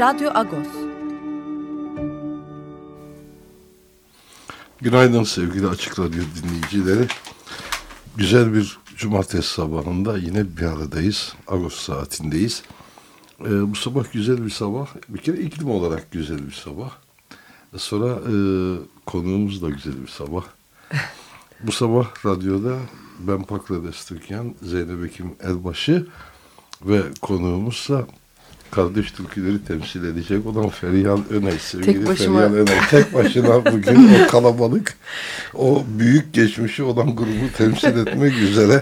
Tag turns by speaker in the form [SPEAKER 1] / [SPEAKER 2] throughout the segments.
[SPEAKER 1] Radyo Agos.
[SPEAKER 2] Günaydın sevgili Açık Radyo dinleyicileri. Güzel bir cumartesi sabahında yine bir aradayız. Agos saatindeyiz. Ee, bu sabah güzel bir sabah. Bir kere iklim olarak güzel bir sabah. Sonra e, konuğumuz da güzel bir sabah. bu sabah radyoda ben Pakla Destekyan, Zeynep Ekim Elbaşı ve konuğumuzsa kardeş türküleri temsil edecek olan Ferihan Öney. Sevgili
[SPEAKER 3] tek başıma.
[SPEAKER 2] Ferihan Öney. Tek başına bugün o kalabalık, o büyük geçmişi olan grubu temsil etmek üzere.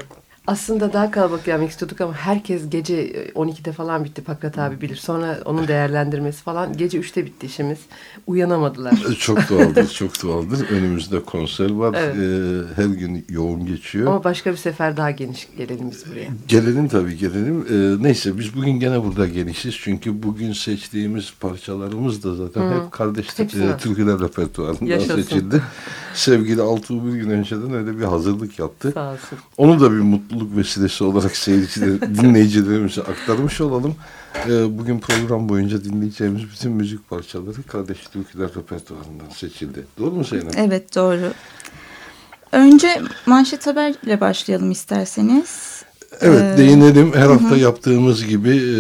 [SPEAKER 3] Aslında daha kalabalık gelmek istiyorduk ama herkes gece 12'de falan bitti Pakrat abi bilir. Sonra onun değerlendirmesi falan gece 3'te bitti işimiz. Uyanamadılar.
[SPEAKER 2] Çok doğaldır, çok doğaldır. Önümüzde konser var.
[SPEAKER 3] Evet.
[SPEAKER 2] Ee, her gün yoğun geçiyor.
[SPEAKER 3] Ama başka bir sefer daha geniş gelelim biz buraya.
[SPEAKER 2] Gelelim tabii gelelim. Ee, neyse biz bugün gene burada genişiz. Çünkü bugün seçtiğimiz parçalarımız da zaten hep kardeş
[SPEAKER 3] Hepsinden.
[SPEAKER 2] e, türküler repertuarından
[SPEAKER 3] Yaşasın.
[SPEAKER 2] seçildi. Sevgili Altuğ bir gün önceden öyle bir hazırlık yaptı.
[SPEAKER 3] Sağ olsun.
[SPEAKER 2] Onu da bir mutluluk vesilesi olarak seyirciler, dinleyicilerimize aktarmış olalım. Ee, bugün program boyunca dinleyeceğimiz bütün müzik parçaları Kardeş Türküler repertuarından seçildi. Doğru mu Zeynep?
[SPEAKER 4] Evet doğru. Önce manşet haberle başlayalım isterseniz.
[SPEAKER 2] Evet
[SPEAKER 4] Ee,
[SPEAKER 2] değinelim. Her hafta yaptığımız gibi e,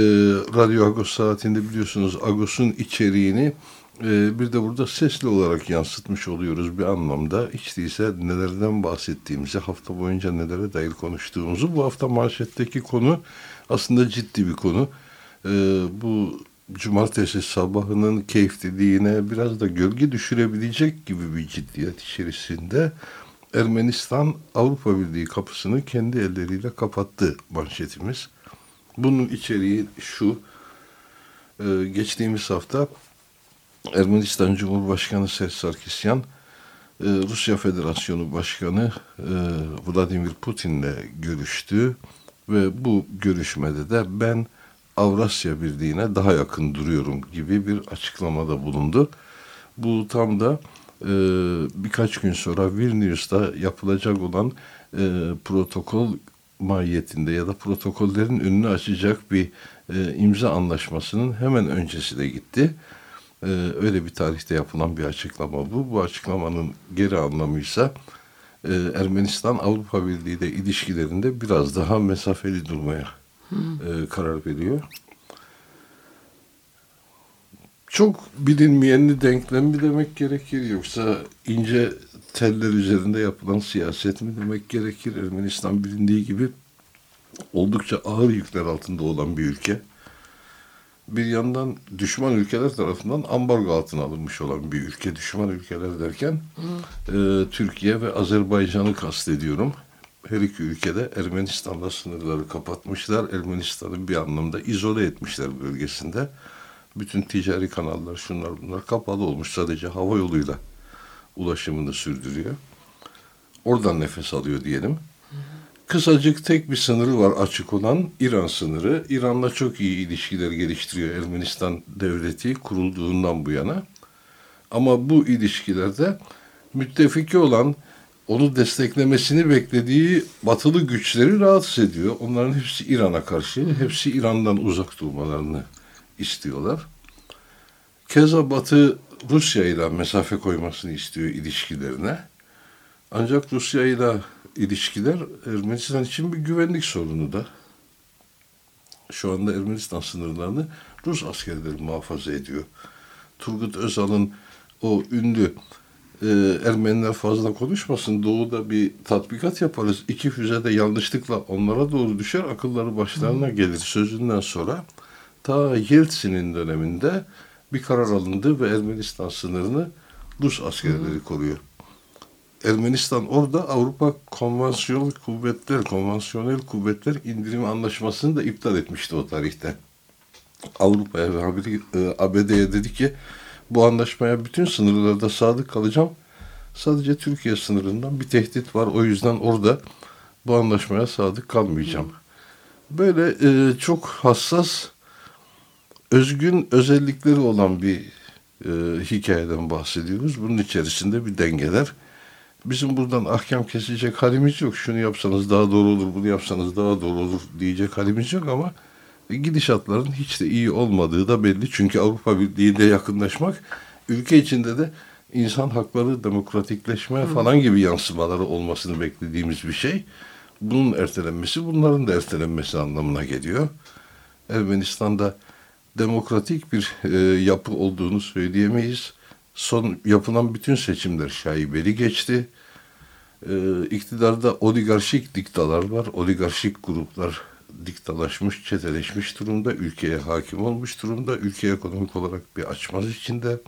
[SPEAKER 2] Radyo Agos saatinde biliyorsunuz Agos'un içeriğini bir de burada sesli olarak yansıtmış oluyoruz bir anlamda. Hiç değilse nelerden bahsettiğimizi, hafta boyunca nelere dair konuştuğumuzu. Bu hafta manşetteki konu aslında ciddi bir konu. E, bu cumartesi sabahının keyifliliğine biraz da gölge düşürebilecek gibi bir ciddiyet içerisinde Ermenistan Avrupa Birliği kapısını kendi elleriyle kapattı manşetimiz. Bunun içeriği şu. e, geçtiğimiz hafta Ermenistan Cumhurbaşkanı Serj Sarkisyan e, Rusya Federasyonu Başkanı e, Vladimir Putin'le görüştü ve bu görüşmede de ben Avrasya Birliği'ne daha yakın duruyorum gibi bir açıklamada bulundu. Bu tam da e, birkaç gün sonra Vilnius'ta yapılacak olan protokol mahiyetinde ya da protokollerin önünü açacak bir imza anlaşmasının hemen öncesine gitti. E, öyle bir tarihte yapılan bir açıklama bu. Bu açıklamanın geri anlamıysa e, Ermenistan Avrupa Birliği ile ilişkilerinde biraz daha mesafeli durmaya e, karar veriyor. Çok bilinmeyenli denklem mi demek gerekir yoksa ince teller üzerinde yapılan siyaset mi demek gerekir? Ermenistan bilindiği gibi oldukça ağır yükler altında olan bir ülke. Bir yandan düşman ülkeler tarafından ambargo altına alınmış olan bir ülke. Düşman ülkeler derken e, Türkiye ve Azerbaycan'ı kastediyorum. Her iki ülkede Ermenistan'la sınırları kapatmışlar. Ermenistan'ı bir anlamda izole etmişler bölgesinde. Bütün ticari kanallar şunlar bunlar kapalı olmuş. Sadece hava yoluyla ulaşımını sürdürüyor. Oradan nefes alıyor diyelim. Kısacık tek bir sınırı var açık olan İran sınırı. İran'la çok iyi ilişkiler geliştiriyor Ermenistan devleti kurulduğundan bu yana. Ama bu ilişkilerde müttefiki olan onu desteklemesini beklediği batılı güçleri rahatsız ediyor. Onların hepsi İran'a karşı, hepsi İran'dan uzak durmalarını istiyorlar. Keza Batı Rusya ile mesafe koymasını istiyor ilişkilerine. Ancak Rusya ile ilişkiler Ermenistan için bir güvenlik sorunu da. Şu anda Ermenistan sınırlarını Rus askerleri muhafaza ediyor. Turgut Özal'ın o ünlü e, Ermeniler fazla konuşmasın doğuda bir tatbikat yaparız. İki füze de yanlışlıkla onlara doğru düşer akılları başlarına gelir sözünden sonra ta Yeltsin'in döneminde bir karar alındı ve Ermenistan sınırını Rus askerleri koruyor. Ermenistan orada Avrupa Konvansiyonel Kuvvetler, Konvansiyonel Kuvvetler indirim anlaşmasını da iptal etmişti o tarihte. Avrupa'ya ve e, ABD'ye dedi ki bu anlaşmaya bütün sınırlarda sadık kalacağım. Sadece Türkiye sınırından bir tehdit var. O yüzden orada bu anlaşmaya sadık kalmayacağım. Böyle e, çok hassas, özgün özellikleri olan bir e, hikayeden bahsediyoruz. Bunun içerisinde bir dengeler. Bizim buradan ahkam kesecek halimiz yok. Şunu yapsanız daha doğru olur, bunu yapsanız daha doğru olur diyecek halimiz yok ama gidişatların hiç de iyi olmadığı da belli. Çünkü Avrupa Birliği'yle yakınlaşmak ülke içinde de insan hakları, demokratikleşme falan gibi yansımaları olmasını beklediğimiz bir şey. Bunun ertelenmesi bunların da ertelenmesi anlamına geliyor. Ermenistan'da demokratik bir e, yapı olduğunu söyleyemeyiz. Son yapılan bütün seçimler şaibeli geçti. E, iktidarda oligarşik diktalar var. Oligarşik gruplar diktalaşmış, çeteleşmiş durumda. Ülkeye hakim olmuş durumda. Ülke ekonomik olarak bir açmaz içinde.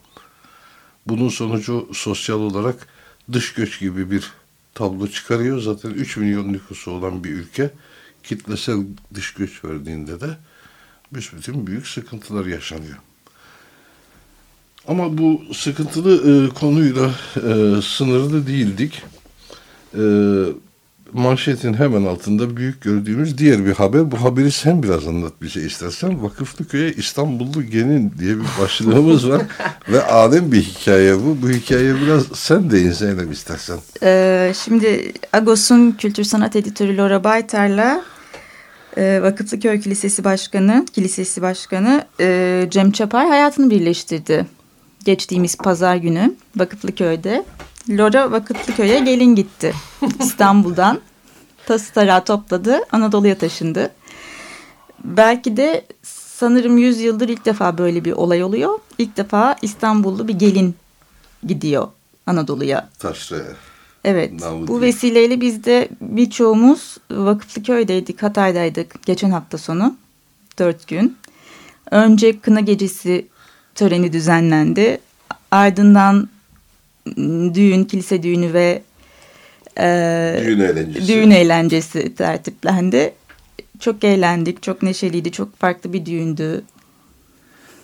[SPEAKER 2] Bunun sonucu sosyal olarak dış göç gibi bir tablo çıkarıyor. Zaten 3 milyon nüfusu olan bir ülke kitlesel dış göç verdiğinde de bütün büyük sıkıntılar yaşanıyor. Ama bu sıkıntılı e, konuyla e, sınırlı değildik. E, manşetin hemen altında büyük gördüğümüz diğer bir haber. Bu haberi sen biraz anlat bize istersen. Vakıflı köye İstanbullu gelin diye bir başlığımız var. Ve alem bir hikaye bu. Bu hikayeye biraz sen de Zeynep istersen.
[SPEAKER 4] Ee, şimdi Agos'un kültür sanat editörü Laura Baytar'la e, Vakıflı Köy Kilisesi Başkanı, Kilisesi Başkanı e, Cem Çapar hayatını birleştirdi. Geçtiğimiz pazar günü Vakıflı Köy'de. Laura Vakıflı Köy'e gelin gitti. İstanbul'dan tası tarağı topladı, Anadolu'ya taşındı. Belki de sanırım 100 yıldır ilk defa böyle bir olay oluyor. İlk defa İstanbullu bir gelin gidiyor Anadolu'ya.
[SPEAKER 2] Taşra'ya.
[SPEAKER 4] Evet Namut bu vesileyle biz de birçoğumuz Vakıflı Köy'deydik, Hatay'daydık geçen hafta sonu. Dört gün. Önce kına gecesi töreni düzenlendi. Ardından düğün, kilise düğünü ve
[SPEAKER 2] e, düğün, eğlencesi.
[SPEAKER 4] düğün eğlencesi tertiplendi. Çok eğlendik, çok neşeliydi, çok farklı bir düğündü.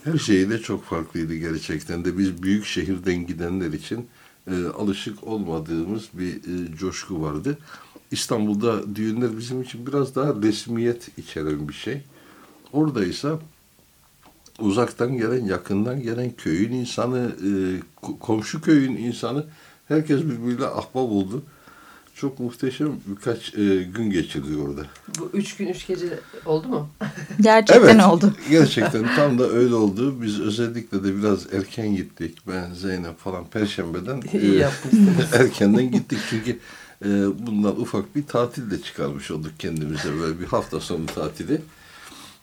[SPEAKER 2] Her şeyiyle çok farklıydı gerçekten de. Biz büyük şehirden gidenler için e, alışık olmadığımız bir e, coşku vardı. İstanbul'da düğünler bizim için biraz daha resmiyet içeren bir şey. Oradaysa uzaktan gelen, yakından gelen köyün insanı, e, komşu köyün insanı herkes birbiriyle ahbap oldu. Çok muhteşem birkaç e, gün geçirdi orada.
[SPEAKER 3] Bu üç gün üç gece oldu mu?
[SPEAKER 4] Gerçekten evet, oldu.
[SPEAKER 2] gerçekten tam da öyle oldu. Biz özellikle de biraz erken gittik. Ben Zeynep falan Perşembe'den
[SPEAKER 3] e,
[SPEAKER 2] erkenden gittik. Çünkü e, bundan ufak bir tatil de çıkarmış olduk kendimize. Böyle bir hafta sonu tatili.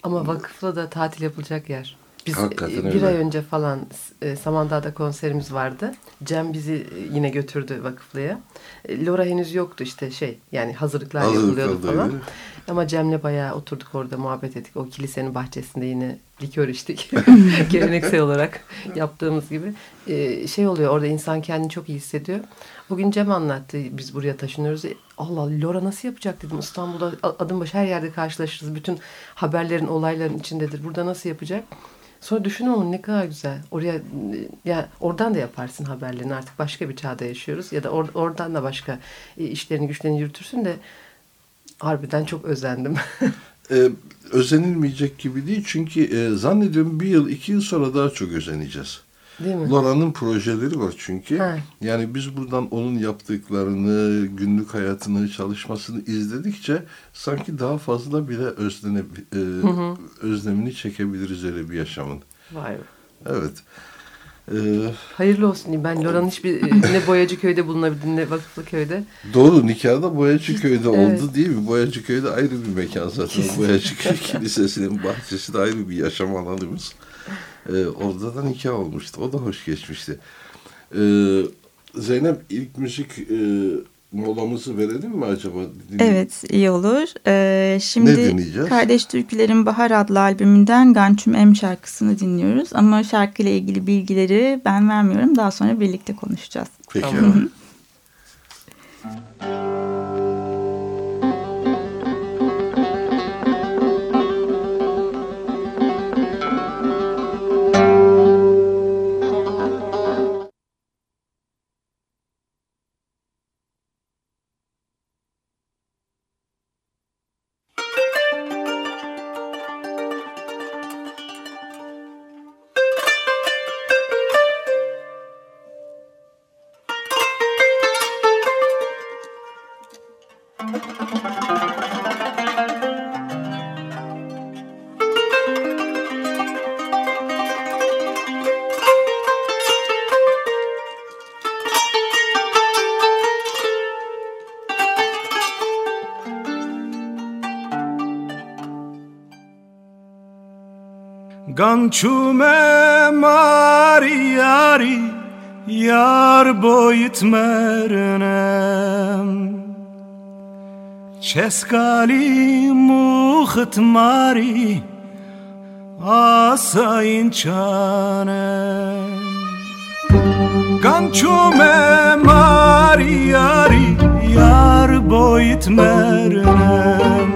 [SPEAKER 3] Ama vakıfla da tatil yapılacak yer. Biz Hakikaten bir öyle. ay önce falan e, Samandağ'da konserimiz vardı. Cem bizi e, yine götürdü vakıflıya. E, Lora henüz yoktu işte şey yani hazırlıklar Hazırlık yapılıyordu falan. Öyle. Ama Cem'le bayağı oturduk orada muhabbet ettik. O kilisenin bahçesinde yine likör içtik. Geleneksel olarak yaptığımız gibi. Ee, şey oluyor orada insan kendini çok iyi hissediyor. Bugün Cem anlattı biz buraya taşınıyoruz. Allah Lora nasıl yapacak dedim. İstanbul'da adım başı her yerde karşılaşırız. Bütün haberlerin olayların içindedir. Burada nasıl yapacak? Sonra düşün onu ne kadar güzel. Oraya ya oradan da yaparsın haberlerini artık başka bir çağda yaşıyoruz ya da or, oradan da başka e, işlerini güçlerini yürütürsün de harbiden çok özendim.
[SPEAKER 2] ee, özenilmeyecek gibi değil çünkü e, zannediyorum bir yıl iki yıl sonra daha çok özeneceğiz. Değil mi? Lora'nın projeleri var çünkü. Ha. Yani biz buradan onun yaptıklarını, günlük hayatını, çalışmasını izledikçe sanki daha fazla bile özlene, e, hı hı. özlemini çekebiliriz öyle bir yaşamın.
[SPEAKER 3] Vay be.
[SPEAKER 2] Evet.
[SPEAKER 3] Ee, Hayırlı olsun. Ben Lora'nın hiçbir e, ne Boyacı köyde bulunabildiğini ne Vakıflı köyde.
[SPEAKER 2] Doğru nikahda Boyacı köyde evet. oldu değil mi? Boyacı köyde ayrı bir mekan zaten. Boyacı köy kilisesinin bahçesi de ayrı bir yaşam alanımız. E, orada da nikah olmuştu. O da hoş geçmişti. E, Zeynep ilk müzik e, molamızı verelim mi acaba?
[SPEAKER 4] Dinle evet iyi olur. Ee, şimdi Kardeş Türkülerin Bahar adlı albümünden Gançum Em şarkısını dinliyoruz. Ama şarkıyla ilgili bilgileri ben vermiyorum. Daha sonra birlikte konuşacağız.
[SPEAKER 2] Peki. Tamam.
[SPEAKER 5] Gançume mari yari Yar boyut mernem Çeskali muhit mari Asayın çanem Gançume mari yari Yar boyut mernem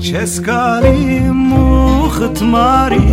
[SPEAKER 5] Çeskali muhit mari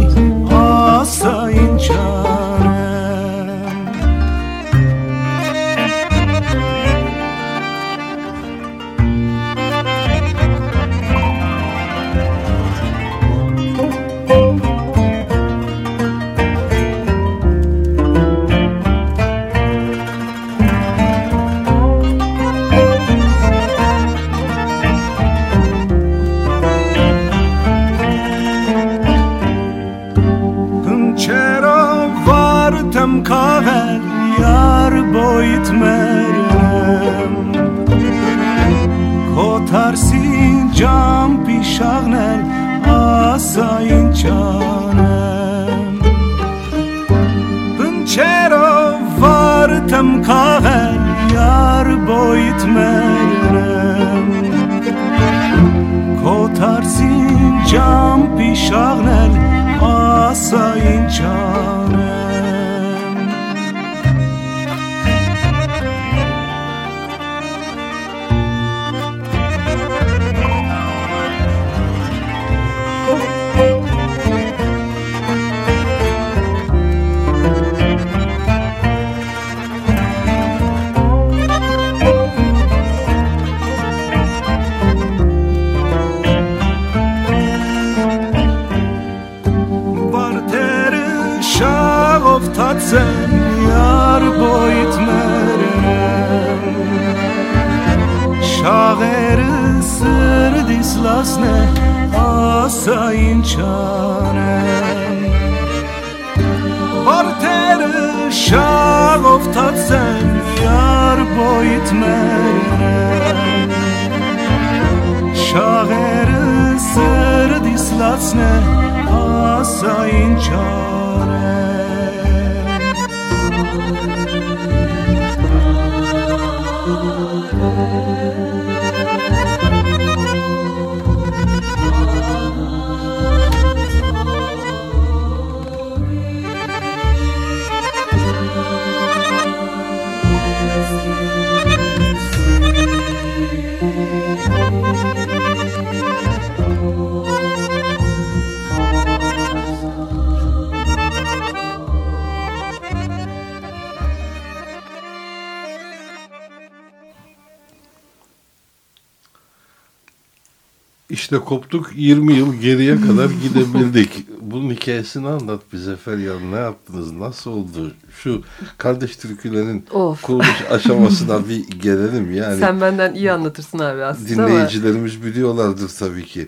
[SPEAKER 2] 20 yıl geriye kadar gidebildik. Bunun hikayesini anlat bize Feryal. Ne yaptınız? Nasıl oldu? Şu kardeş türkülerin
[SPEAKER 3] Of.
[SPEAKER 2] kuruluş aşamasına bir gelelim. Yani
[SPEAKER 3] Sen benden iyi anlatırsın abi aslında ama
[SPEAKER 2] dinleyicilerimiz biliyorlardır tabii ki.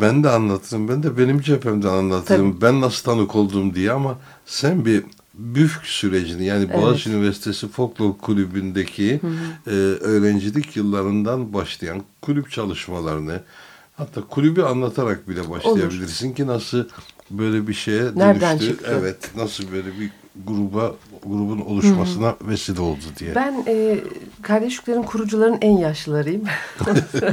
[SPEAKER 2] Ben de anlatırım. Ben de benim cephemden anlatırım. Ben nasıl tanık oldum diye ama sen bir büfk sürecini yani
[SPEAKER 3] Evet.
[SPEAKER 2] Boğaziçi Üniversitesi Folklor Kulübü'ndeki e, öğrencilik yıllarından başlayan kulüp çalışmalarını hatta kulübü anlatarak bile başlayabilirsin ki nasıl böyle bir şeye
[SPEAKER 3] Nereden
[SPEAKER 2] dönüştü.
[SPEAKER 3] çıktı?
[SPEAKER 2] Evet nasıl böyle bir gruba grubun oluşmasına Hı -hı. vesile oldu diye.
[SPEAKER 3] Ben e, kardeşliklerin kurucuların en yaşlılarıyım.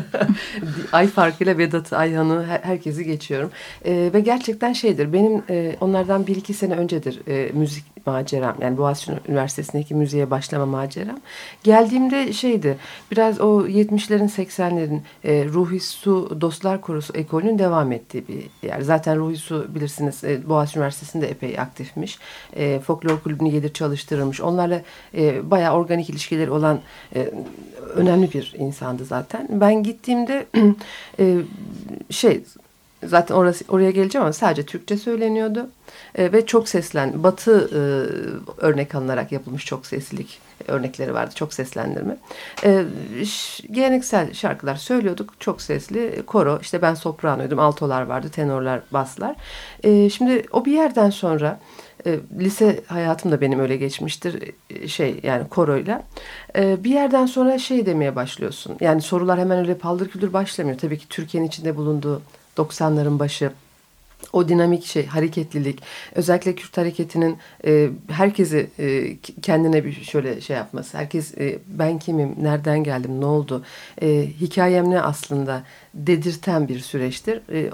[SPEAKER 3] Ay farkıyla Vedat'ı, Ayhan'ı her, herkesi geçiyorum. E, ve gerçekten şeydir benim e, onlardan bir iki sene öncedir e, müzik maceram. Yani Boğaziçi Üniversitesi'ndeki müziğe başlama maceram. Geldiğimde şeydi biraz o 70'lerin 80'lerin e, Ruhi Su Dostlar Korosu ekolünün devam ettiği bir yer. Zaten Ruhi Su bilirsiniz e, Boğaziçi Üniversitesi'nde epey aktifmiş. E, folklor kulübünü gelir çalıştırılmış. Onlarla e, bayağı organik ilişkileri olan e, önemli bir insandı zaten. Ben gittiğimde e, şey zaten orası, oraya geleceğim ama sadece Türkçe söyleniyordu. E, ve çok seslen, batı e, örnek alınarak yapılmış çok seslilik örnekleri vardı. Çok seslendirme. E, geleneksel şarkılar söylüyorduk. Çok sesli. Koro, işte ben sopranoydum. Altolar vardı, tenorlar, baslar. E, şimdi o bir yerden sonra e, lise hayatım da benim öyle geçmiştir. E, şey yani koroyla. E, bir yerden sonra şey demeye başlıyorsun. Yani sorular hemen öyle paldır küldür başlamıyor. Tabii ki Türkiye'nin içinde bulunduğu 90'ların başı o dinamik şey, hareketlilik, özellikle Kürt hareketinin herkesi kendine bir şöyle şey yapması, herkes ben kimim, nereden geldim, ne oldu, hikayem ne aslında dedirten bir süreçtir. E,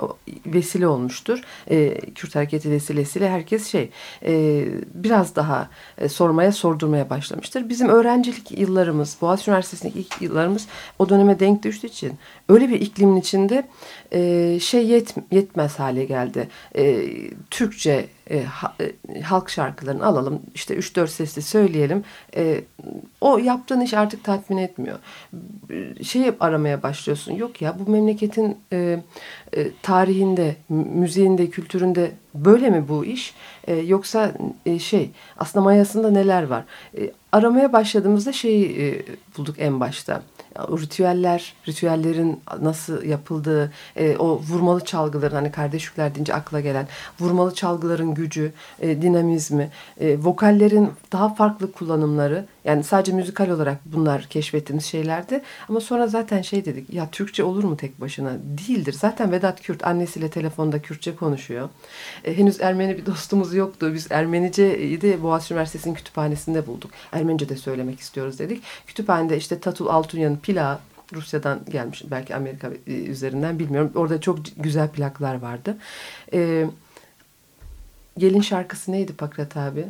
[SPEAKER 3] vesile olmuştur. E, Kürt hareketi vesilesiyle herkes şey e, biraz daha e, sormaya, sordurmaya başlamıştır. Bizim öğrencilik yıllarımız, Boğaziçi Üniversitesi'ndeki ilk yıllarımız o döneme denk düştüğü için öyle bir iklimin içinde e, şey yet, yetmez hale geldi. E, Türkçe e, e, halk şarkılarını alalım işte 3-4 sesli söyleyelim. E, o yaptığın iş artık tatmin etmiyor. Şey aramaya başlıyorsun. Yok ya bu memleketin e, e, tarihinde müziğinde kültüründe böyle mi bu iş? E, yoksa e, şey aslında mayasında neler var? E, aramaya başladığımızda şeyi e, bulduk en başta o ritüeller, ritüellerin nasıl yapıldığı, e, o vurmalı çalgıların hani kardeş yükler deyince akla gelen vurmalı çalgıların gücü, e, dinamizmi, e, vokallerin daha farklı kullanımları yani sadece müzikal olarak bunlar keşfettiğimiz şeylerdi. Ama sonra zaten şey dedik ya Türkçe olur mu tek başına? Değildir. Zaten Vedat Kürt annesiyle telefonda Kürtçe konuşuyor. E, henüz Ermeni bir dostumuz yoktu. Biz Ermenice'yi de Boğaziçi Üniversitesi'nin kütüphanesinde bulduk. Ermenice de söylemek istiyoruz dedik. Kütüphanede işte Tatul Altunyan'ın Pila Rusya'dan gelmiş belki Amerika e, üzerinden bilmiyorum. Orada çok güzel plaklar vardı. E, gelin şarkısı neydi Pakrat abi?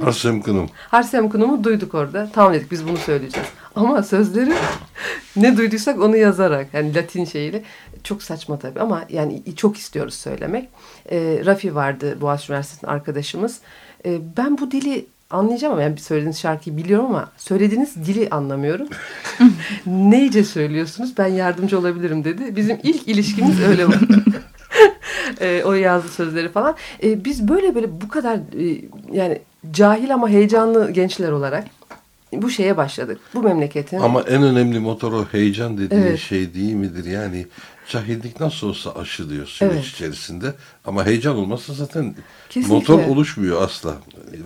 [SPEAKER 2] Harsem Kınım.
[SPEAKER 3] Harsem Kınım'ı duyduk orada. Tamam dedik biz bunu söyleyeceğiz. Ama sözleri ne duyduysak onu yazarak yani Latin şeyiyle çok saçma tabii ama yani çok istiyoruz söylemek. E, Rafi vardı Boğaziçi Üniversitesi'nin arkadaşımız. E, ben bu dili anlayacağım ama yani söylediğiniz şarkıyı biliyorum ama söylediğiniz dili anlamıyorum. Neyce söylüyorsunuz ben yardımcı olabilirim dedi. Bizim ilk ilişkimiz öyle oldu. e, o yazdı sözleri falan. E, biz böyle böyle bu kadar e, yani cahil ama heyecanlı gençler olarak bu şeye başladık. Bu memleketin.
[SPEAKER 2] Ama en önemli motor o heyecan dediği evet. şey değil midir? Yani cahillik nasıl olsa aşılıyor süreç evet. içerisinde. Ama heyecan olmazsa zaten Kesinlikle. motor oluşmuyor asla.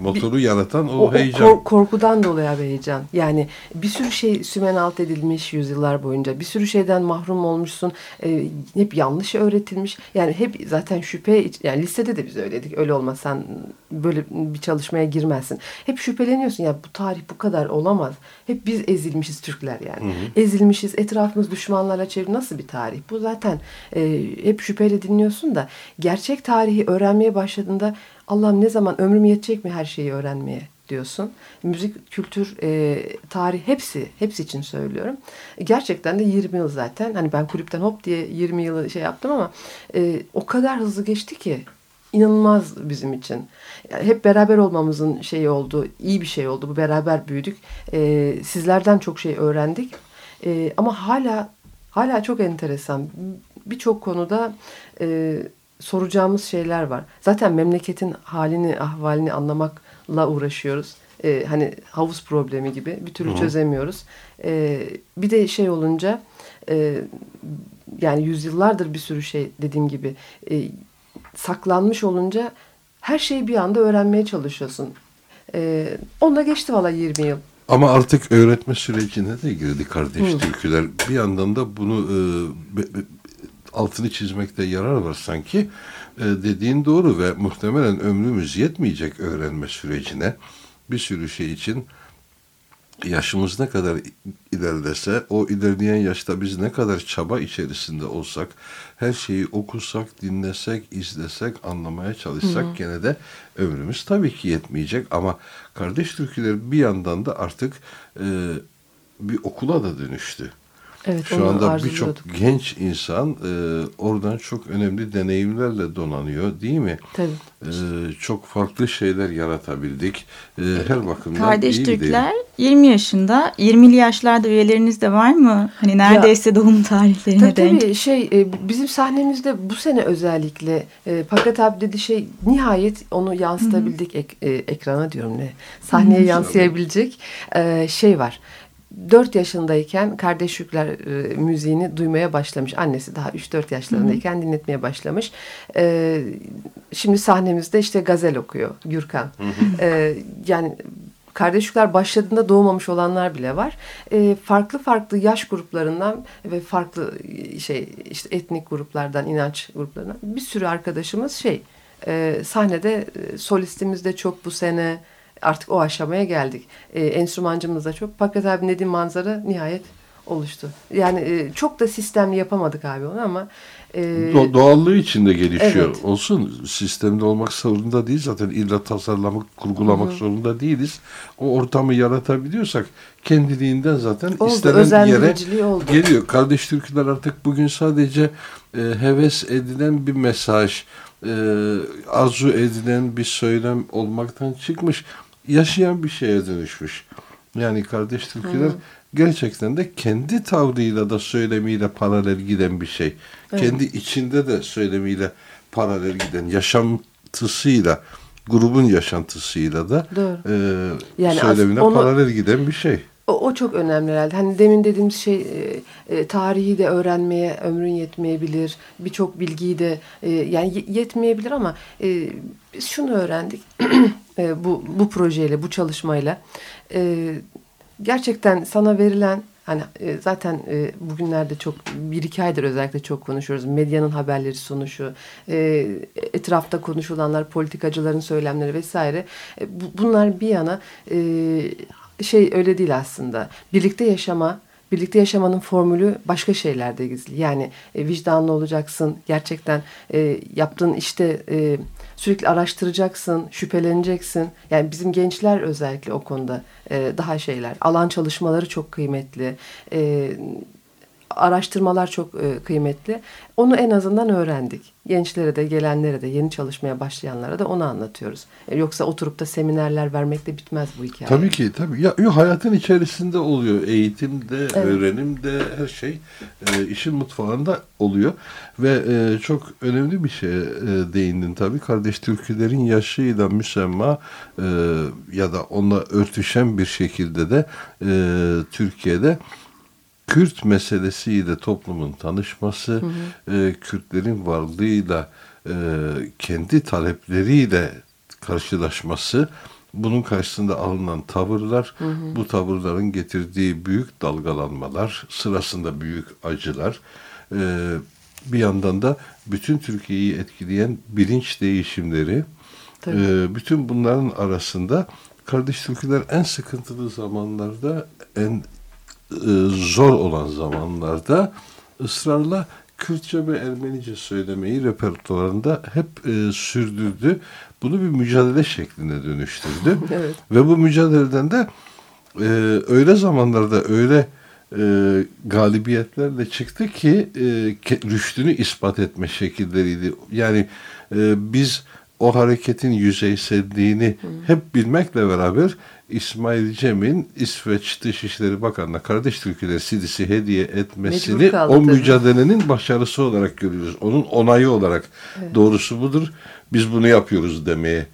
[SPEAKER 2] Motoru bir, yaratan o, o heyecan.
[SPEAKER 3] Kor, korkudan dolayı bir heyecan. Yani bir sürü şey sümen alt edilmiş yüzyıllar boyunca. Bir sürü şeyden mahrum olmuşsun. E, hep yanlış öğretilmiş. Yani hep zaten şüphe yani lisede de biz öyleydik. Öyle olmasan böyle bir çalışmaya girmezsin. Hep şüpheleniyorsun ya bu tarih bu kadar olamaz. Hep biz ezilmişiz Türkler yani. Hı hı. Ezilmişiz. Etrafımız düşmanlarla çevrili nasıl bir tarih? Bu zaten e, hep şüpheyle dinliyorsun da gerçek tarihi öğrenmeye başladığında Allah'ım ne zaman ömrüm yetecek mi her şeyi öğrenmeye diyorsun. Müzik, kültür, e, tarih hepsi, hepsi için söylüyorum. Gerçekten de 20 yıl zaten. Hani ben kulüpten hop diye 20 yılı şey yaptım ama e, o kadar hızlı geçti ki inanılmaz bizim için. Yani hep beraber olmamızın şeyi oldu, iyi bir şey oldu. Bu beraber büyüdük. E, sizlerden çok şey öğrendik. E, ama hala hala çok enteresan. Birçok konuda e, soracağımız şeyler var. Zaten memleketin halini, ahvalini anlamakla uğraşıyoruz. E, hani havuz problemi gibi bir türlü Hı. çözemiyoruz. E, bir de şey olunca e, yani yüzyıllardır bir sürü şey dediğim gibi e, saklanmış olunca her şeyi bir anda öğrenmeye çalışıyorsun. E, onunla geçti valla 20 yıl.
[SPEAKER 2] Ama artık öğretme sürecine de girdi kardeş Hı. türküler. Bir yandan da bunu e, altını çizmekte yarar var sanki. E, dediğin doğru ve muhtemelen ömrümüz yetmeyecek öğrenme sürecine. Bir sürü şey için yaşımız ne kadar ilerlese, o ilerleyen yaşta biz ne kadar çaba içerisinde olsak, her şeyi okusak, dinlesek, izlesek, anlamaya çalışsak Hı-hı. gene de ömrümüz tabii ki yetmeyecek. Ama kardeş türküler bir yandan da artık e, bir okula da dönüştü. Evet, Şu anda birçok genç insan e, oradan çok önemli deneyimlerle donanıyor değil mi?
[SPEAKER 4] Tabii.
[SPEAKER 2] E, çok farklı şeyler yaratabildik. E, her bakımdan
[SPEAKER 4] Kardeş iyi Türkler 20 yaşında, 20'li yaşlarda üyeleriniz de var mı? Hani neredeyse ya, doğum tarihlerine
[SPEAKER 3] tabii, denk. Tabii şey e, bizim sahnemizde bu sene özellikle e, Fakat abi dedi şey nihayet onu yansıtabildik ek, e, ekrana diyorum ne sahneye yansıyabilecek e, şey var. 4 yaşındayken kardeş yükler e, müziğini duymaya başlamış. Annesi daha 3-4 yaşlarındayken Hı-hı. dinletmeye başlamış. E, şimdi sahnemizde işte gazel okuyor Gürkan. E, yani kardeş yükler başladığında doğmamış olanlar bile var. E, farklı farklı yaş gruplarından ve farklı şey işte etnik gruplardan, inanç gruplarından bir sürü arkadaşımız şey e, sahnede e, solistimiz de çok bu sene artık o aşamaya geldik. E, enstrümancımız da çok. Fakat abi dediğim manzara nihayet oluştu. Yani e, çok da sistemli yapamadık abi onu ama
[SPEAKER 2] e, Do doğallığı içinde gelişiyor. Evet. Olsun sistemde olmak zorunda değil zaten illa tasarlamak, kurgulamak Hı -hı. zorunda değiliz. O ortamı yaratabiliyorsak kendiliğinden zaten oldu, istenen yere oldu. geliyor. Kardeş türküler artık bugün sadece e, heves edilen bir mesaj, e, arzu edilen bir söylem olmaktan çıkmış yaşayan bir şeye dönüşmüş. Yani kardeş türküler Hı. gerçekten de kendi tavrıyla da söylemiyle paralel giden bir şey. Evet. Kendi içinde de söylemiyle paralel giden, yaşantısıyla, grubun yaşantısıyla da e, yani söylemine onu, paralel giden bir şey.
[SPEAKER 3] O, o çok önemli herhalde. Hani demin dediğimiz şey e, e, tarihi de öğrenmeye ömrün yetmeyebilir. Birçok bilgiyi de e, yani yetmeyebilir ama e, biz şunu öğrendik. e, bu, bu projeyle, bu çalışmayla. E, gerçekten sana verilen Hani e, zaten e, bugünlerde çok bir iki aydır özellikle çok konuşuyoruz. Medyanın haberleri sonuçu, e, etrafta konuşulanlar, politikacıların söylemleri vesaire. E, bu, bunlar bir yana e, şey öyle değil aslında. Birlikte yaşama, birlikte yaşamanın formülü başka şeylerde gizli. Yani e, vicdanlı olacaksın, gerçekten e, yaptığın işte e, sürekli araştıracaksın, şüpheleneceksin. Yani bizim gençler özellikle o konuda e, daha şeyler. Alan çalışmaları çok kıymetli. E, araştırmalar çok e, kıymetli. Onu en azından öğrendik. Gençlere de, gelenlere de, yeni çalışmaya başlayanlara da onu anlatıyoruz. E, yoksa oturup da seminerler vermekle bitmez bu hikaye.
[SPEAKER 2] Tabii ki, tabii. Ya, hayatın içerisinde oluyor. Eğitimde, evet. öğrenimde, her şey e, işin mutfağında oluyor. Ve e, çok önemli bir şeye e, değindin tabii. Kardeş türkülerin yaşıyla müsemma e, ya da onunla örtüşen bir şekilde de e, Türkiye'de Kürt meselesiyle toplumun tanışması, hı hı. E, Kürtlerin varlığıyla e, kendi talepleriyle karşılaşması, bunun karşısında alınan tavırlar, hı hı. bu tavırların getirdiği büyük dalgalanmalar, sırasında büyük acılar, e, bir yandan da bütün Türkiye'yi etkileyen bilinç değişimleri, e, bütün bunların arasında kardeş Türküler en sıkıntılı zamanlarda, en zor olan zamanlarda ısrarla Kürtçe ve Ermenice söylemeyi repertuarında hep e, sürdürdü. Bunu bir mücadele şekline dönüştürdü. evet. Ve bu mücadeleden de e, öyle zamanlarda öyle e, galibiyetlerle çıktı ki e, rüştünü ispat etme şekilleriydi. Yani e, biz o hareketin yüzeyselliğini Hı. hep bilmekle beraber İsmail Cem'in İsveç Dışişleri Bakanı'na kardeş Türkiye'ler CD'si hediye etmesini o mücadelenin başarısı olarak görüyoruz. Onun onayı olarak evet. doğrusu budur. Biz bunu yapıyoruz demeye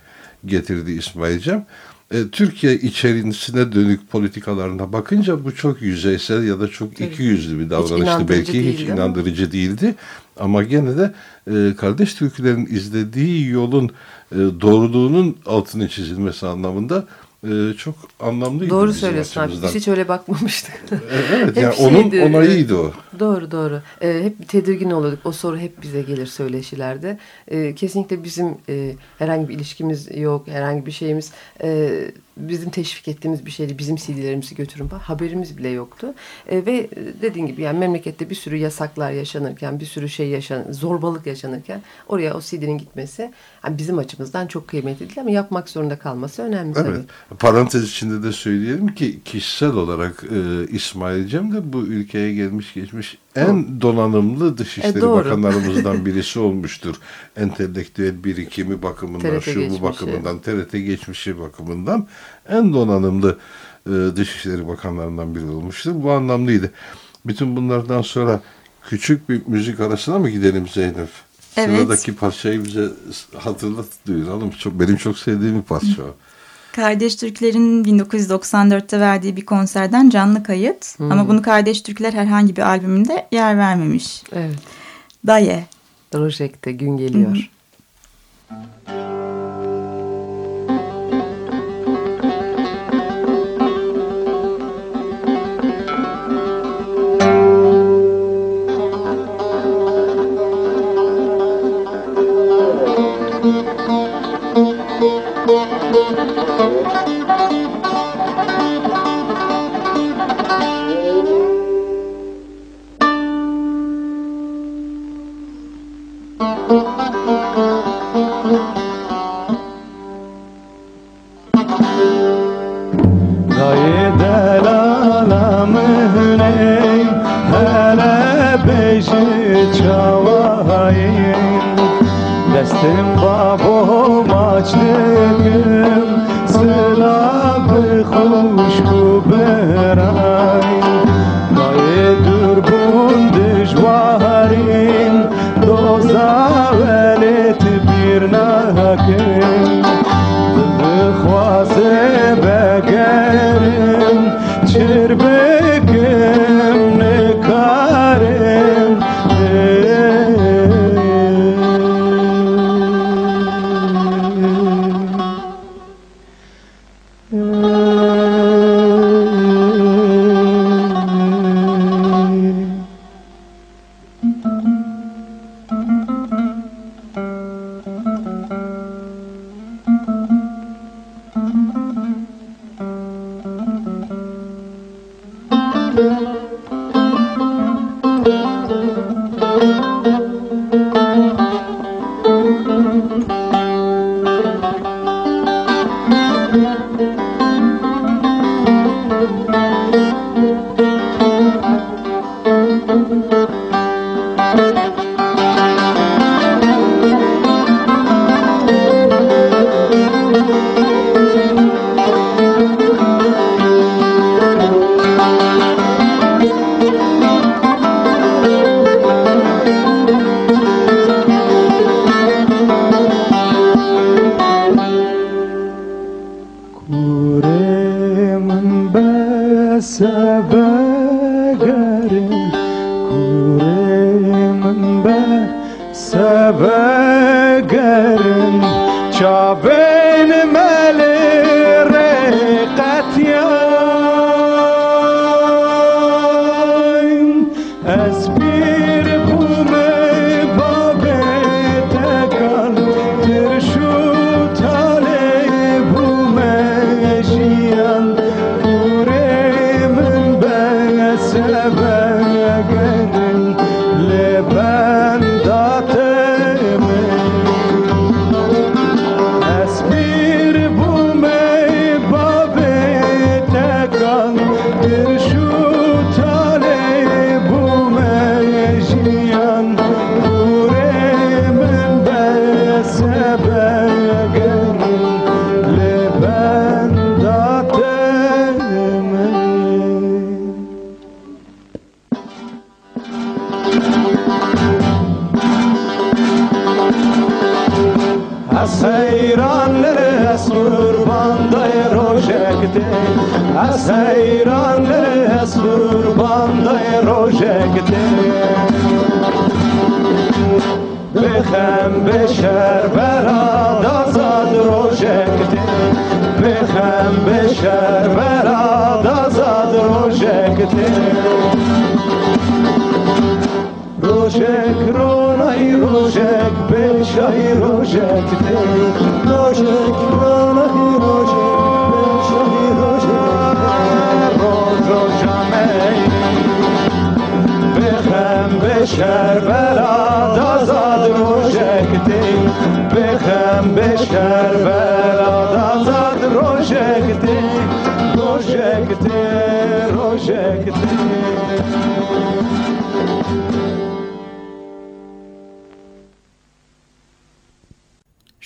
[SPEAKER 2] getirdi İsmail Cem. E, Türkiye içerisine dönük politikalarına bakınca bu çok yüzeysel ya da çok iki yüzlü bir davranıştı. Belki hiç inandırıcı değildi. Ama gene de e, kardeş Türklerin izlediği yolun e, doğruluğunun altını çizilmesi anlamında e, çok anlamlıydı.
[SPEAKER 5] Doğru söylüyorsun abi. Biz hiç öyle bakmamıştık.
[SPEAKER 2] Evet yani onun şeydi, onayıydı o.
[SPEAKER 5] Doğru doğru. E, hep tedirgin oluyorduk. O soru hep bize gelir söyleşilerde. E, kesinlikle bizim e, herhangi bir ilişkimiz yok. Herhangi bir şeyimiz e, bizim teşvik ettiğimiz bir şeydi. Bizim CD'lerimizi götürün. Haberimiz bile yoktu. E, ve dediğin gibi yani memlekette bir sürü yasaklar yaşanırken, bir sürü şey yaşan, zorbalık yaşanırken oraya o CD'nin gitmesi yani bizim açımızdan çok kıymetliydi ama yapmak zorunda kalması önemli
[SPEAKER 2] evet.
[SPEAKER 5] tabii.
[SPEAKER 2] Parantez içinde de söyleyelim ki kişisel olarak e, İsmail Cem de bu ülkeye gelmiş geçmiş en donanımlı Dışişleri e, Bakanlarımızdan birisi olmuştur. Entelektüel birikimi bakımından, TRT şu geçmişi. bu bakımından, TRT geçmişi bakımından en donanımlı e, Dışişleri Bakanlarından biri olmuştur. Bu anlamlıydı. Bütün bunlardan sonra küçük bir müzik arasına mı gidelim Zeynep? Evet. Sıradaki parçayı bize hatırlat duyuralım. Çok, benim çok sevdiğim bir parça o.
[SPEAKER 4] Kardeş Türkler'in 1994'te verdiği bir konserden canlı kayıt. Hmm. Ama bunu Kardeş Türkler herhangi bir albümünde yer vermemiş.
[SPEAKER 5] Evet.
[SPEAKER 4] Daye.
[SPEAKER 5] Rojek'te gün geliyor. Hmm.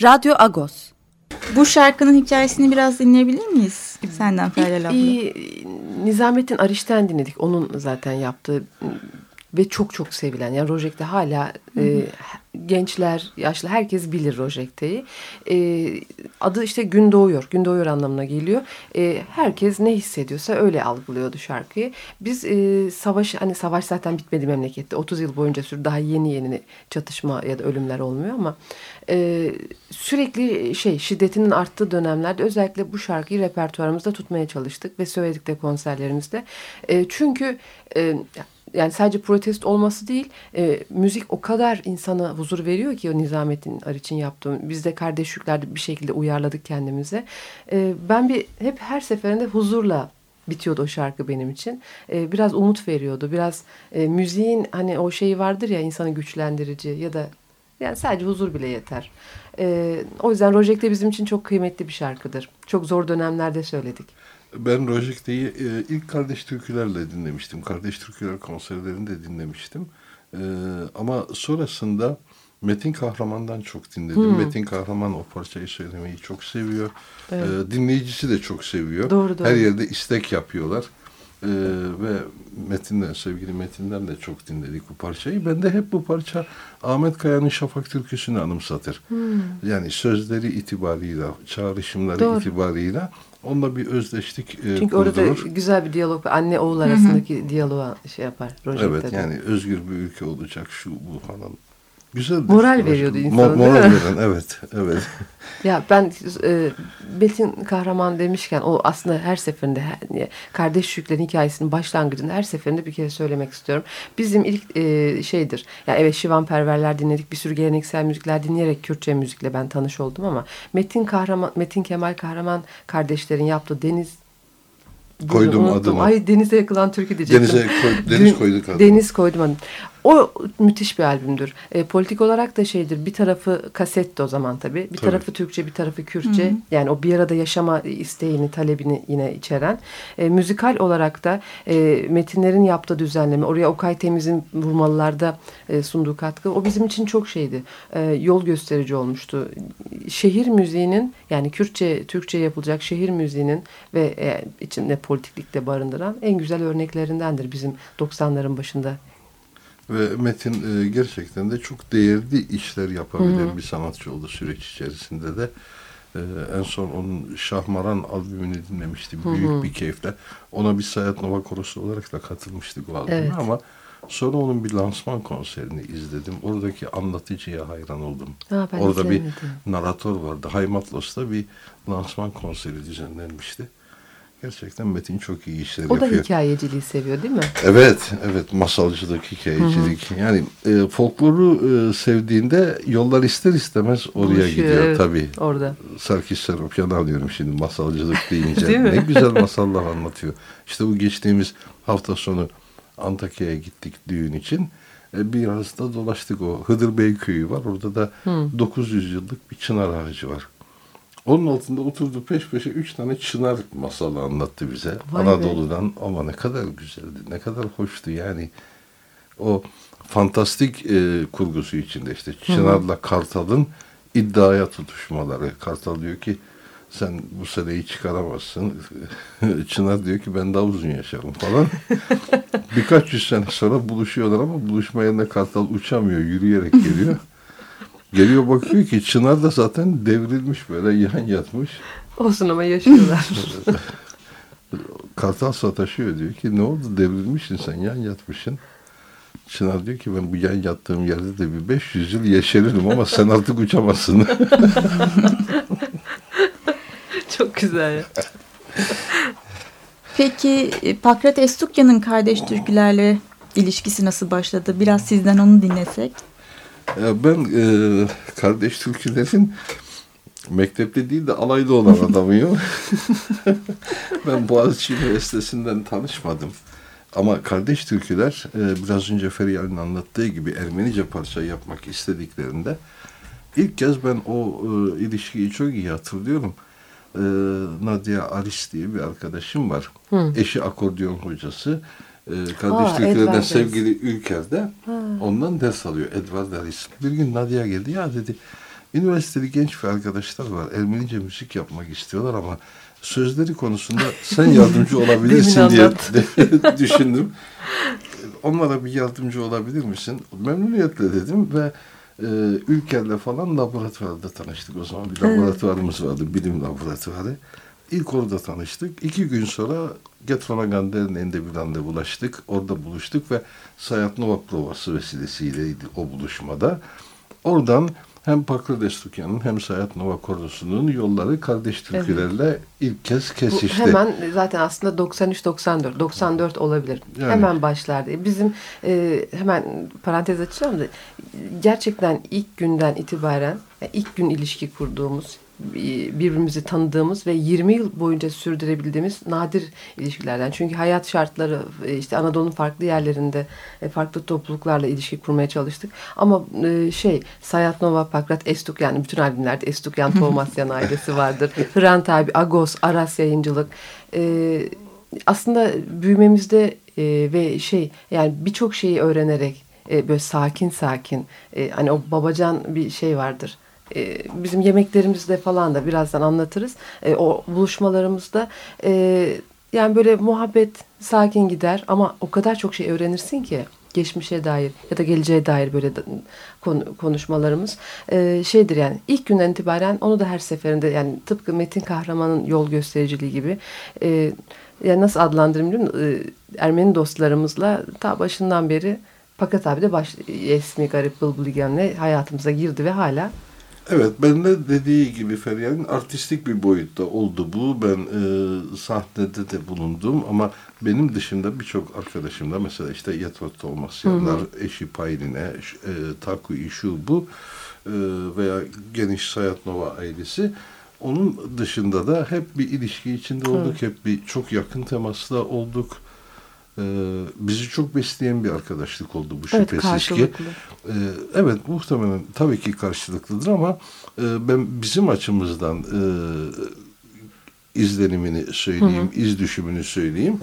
[SPEAKER 1] Radyo Agos.
[SPEAKER 4] Bu şarkının hikayesini biraz dinleyebilir miyiz? Senden Feryal abla.
[SPEAKER 3] İlk, Nizamettin Ariş'ten dinledik. Onun zaten yaptığı ve çok çok sevilen. Yani Rojek'te hala e, gençler, yaşlı herkes bilir Rojek'teyi. E, adı işte Gün Doğuyor. Gün Doğuyor anlamına geliyor. E, herkes ne hissediyorsa öyle algılıyordu şarkıyı. Biz e, savaş, hani savaş zaten bitmedi memlekette. 30 yıl boyunca sürdü. Daha yeni yeni çatışma ya da ölümler olmuyor ama e, sürekli şey şiddetinin arttığı dönemlerde özellikle bu şarkıyı repertuarımızda tutmaya çalıştık ve söyledik de konserlerimizde. E, çünkü e, yani sadece protest olması değil, e, müzik o kadar insana huzur veriyor ki o Nizamettin Ariç'in yaptığı. Biz de kardeşliklerde bir şekilde uyarladık kendimize. E, ben bir hep her seferinde huzurla bitiyordu o şarkı benim için. E, biraz umut veriyordu. Biraz e, müziğin hani o şeyi vardır ya insanı güçlendirici ya da yani sadece huzur bile yeter. E, o yüzden Rojek'te bizim için çok kıymetli bir şarkıdır. Çok zor dönemlerde söyledik.
[SPEAKER 2] Ben Rojek'teyi e, ilk Kardeş Türküler'le dinlemiştim. Kardeş Türküler konserlerinde dinlemiştim. E, ama sonrasında Metin Kahraman'dan çok dinledim. Hmm. Metin Kahraman o parçayı söylemeyi çok seviyor. Evet. E, dinleyicisi de çok seviyor.
[SPEAKER 3] Doğru, doğru.
[SPEAKER 2] Her yerde istek yapıyorlar. Ee, ve Metin'den, sevgili Metin'den de çok dinledik bu parçayı. Ben de hep bu parça Ahmet Kaya'nın Şafak Türküsü'nü anımsatır. Hmm. Yani sözleri itibarıyla, çağrışımları Doğru. itibarıyla onunla bir özdeşlik
[SPEAKER 3] e, Çünkü orada güzel bir diyalog, anne oğul arasındaki Hı-hı. diyaloğa şey yapar.
[SPEAKER 2] Evet yani özgür bir ülke olacak şu bu falan Güzel.
[SPEAKER 3] Moral veriyordu insana
[SPEAKER 2] Mo moral veren evet. evet.
[SPEAKER 3] ya ben e, Metin Kahraman demişken o aslında her seferinde kardeş yüklerin hikayesinin başlangıcında her seferinde bir kere söylemek istiyorum. Bizim ilk e, şeydir. Ya evet Şivan Perverler dinledik. Bir sürü geleneksel müzikler dinleyerek Kürtçe müzikle ben tanış oldum ama Metin Kahraman Metin Kemal Kahraman kardeşlerin yaptığı Deniz
[SPEAKER 2] Koydum adını.
[SPEAKER 3] Ay denize yakılan türkü diyecektim.
[SPEAKER 2] Denize koy, deniz koyduk adını.
[SPEAKER 3] Deniz koydum adını. O müthiş bir albümdür. E, politik olarak da şeydir. Bir tarafı kasetti o zaman tabii. Bir tabii. tarafı Türkçe, bir tarafı Kürtçe. Hı -hı. Yani o bir arada yaşama isteğini, talebini yine içeren. E, müzikal olarak da e, metinlerin yaptığı düzenleme, oraya Okay Temiz'in vurmalılarda e, sunduğu katkı. O bizim için çok şeydi. E, yol gösterici olmuştu. Şehir müziğinin yani Kürtçe, Türkçe yapılacak şehir müziğinin ve e, içinde politiklikte barındıran en güzel örneklerindendir bizim 90'ların başında
[SPEAKER 2] ve Metin e, gerçekten de çok değerli işler yapabilen Hı -hı. bir sanatçı oldu süreç içerisinde de. E, en son onun Şahmaran albümünü dinlemiştim. Hı -hı. Büyük bir keyifle. Ona bir Sayat Nova Korosu olarak da katılmıştık o albüme evet. ama sonra onun bir lansman konserini izledim. Oradaki anlatıcıya hayran oldum.
[SPEAKER 3] Ha,
[SPEAKER 2] Orada bir naratör vardı. Haymatlos'ta bir lansman konseri düzenlenmişti. Gerçekten Metin çok iyi işler o
[SPEAKER 3] yapıyor. O da hikayeciliği seviyor değil mi?
[SPEAKER 2] Evet, evet masalcılık, hikayecilik. Hı hı. Yani e, folkloru e, sevdiğinde yollar ister istemez oraya Buluşuyor, gidiyor evet, tabii.
[SPEAKER 3] Orada.
[SPEAKER 2] Sarkis Seropyan'ı alıyorum şimdi masalcılık deyince. ne güzel masallar anlatıyor. İşte bu geçtiğimiz hafta sonu Antakya'ya gittik düğün için. E, biraz da dolaştık o Hıdır Bey köyü var. Orada da hı. 900 yıllık bir çınar ağacı var. Onun altında oturdu peş peşe üç tane çınar masalı anlattı bize. Vay Anadolu'dan be. ama ne kadar güzeldi, ne kadar hoştu yani. O fantastik e, kurgusu içinde işte Çınar'la Kartal'ın iddiaya tutuşmaları. Kartal diyor ki sen bu seneyi çıkaramazsın. Çınar diyor ki ben daha uzun yaşarım falan. Birkaç yüz sene sonra buluşuyorlar ama buluşmaya ne Kartal uçamıyor, yürüyerek geliyor. Geliyor bakıyor ki Çınar da zaten devrilmiş böyle yan yatmış.
[SPEAKER 3] Olsun ama yaşıyorlar.
[SPEAKER 2] Kartal sataşıyor diyor ki ne oldu devrilmişsin sen yan yatmışsın. Çınar diyor ki ben bu yan yattığım yerde de bir 500 yıl yeşeririm ama sen artık uçamazsın.
[SPEAKER 3] Çok güzel.
[SPEAKER 4] Peki e, Pakrat Estukya'nın kardeş türkülerle ilişkisi nasıl başladı? Biraz sizden onu dinlesek.
[SPEAKER 2] Ben e, kardeş türkülerin mektepte değil de alaylı olan adamıyım. ben Boğaziçi Üniversitesi'nden tanışmadım. Ama kardeş türküler e, biraz önce Feriha'nın anlattığı gibi Ermenice parça yapmak istediklerinde ilk kez ben o e, ilişkiyi çok iyi hatırlıyorum. E, Nadia Aris diye bir arkadaşım var. Hı. Eşi akordeon hocası. E, kardeş Aa, türkülerden sevgili Ülker'de ha. ondan ders alıyor Edward Aris. Bir gün Nadia geldi ya dedi üniversiteli genç bir arkadaşlar var. Ermenice müzik yapmak istiyorlar ama sözleri konusunda sen yardımcı olabilirsin diye düşündüm. Onlara bir yardımcı olabilir misin? Memnuniyetle dedim ve e, Ülker'le falan laboratuvarda tanıştık. O zaman bir laboratuvarımız vardı, bilim laboratuvarı. İlk orada tanıştık. İki gün sonra Getronagan Derneği'nde bir randevulaştık. Orada buluştuk ve Sayat Nova provası vesilesiyleydi o buluşmada. Oradan hem Pakır Destukyan'ın hem Sayat Nova Korosu'nun yolları kardeş türkülerle evet. ilk kez kesişti.
[SPEAKER 3] Bu hemen zaten aslında 93-94, 94 olabilir. Yani. Hemen başlardı. Bizim e, hemen parantez açacağım da gerçekten ilk günden itibaren yani ilk gün ilişki kurduğumuz birbirimizi tanıdığımız ve 20 yıl boyunca sürdürebildiğimiz nadir ilişkilerden. Çünkü hayat şartları e, işte Anadolu'nun farklı yerlerinde e, farklı topluluklarla ilişki kurmaya çalıştık. Ama e, şey Sayat Nova, Pakrat, Estuk yani bütün albümlerde Estukyan, Tomasyan ailesi vardır. Hrant abi, Agos, Aras Yayıncılık. Aslında büyümemizde ve şey yani birçok şeyi öğrenerek böyle sakin sakin hani o babacan bir şey vardır e, bizim yemeklerimizde falan da birazdan anlatırız. E, o buluşmalarımızda e, yani böyle muhabbet sakin gider ama o kadar çok şey öğrenirsin ki geçmişe dair ya da geleceğe dair böyle konuşmalarımız şeydir yani ilk günden itibaren onu da her seferinde yani tıpkı Metin Kahraman'ın yol göstericiliği gibi yani nasıl adlandırayım Ermeni dostlarımızla ta başından beri Fakat abi de baş, Esmi Garip Bılbıligen'le hayatımıza girdi ve hala
[SPEAKER 2] Evet, ben de dediği gibi Feryal'in artistik bir boyutta oldu bu. Ben e, sahnede de bulundum ama benim dışında birçok arkadaşım da mesela işte Yetvat Tomasyanlar, eşi Payline, e, Takui şu bu e, veya geniş Sayatnova ailesi. Onun dışında da hep bir ilişki içinde olduk. Hı. Hep bir çok yakın temasla olduk. Ee, bizi çok besleyen bir arkadaşlık oldu bu evet, şüphesiz ki. Ee, evet muhtemelen tabii ki karşılıklıdır ama e, ben bizim açımızdan e, izlenimini söyleyeyim, hı hı. iz düşümünü söyleyeyim.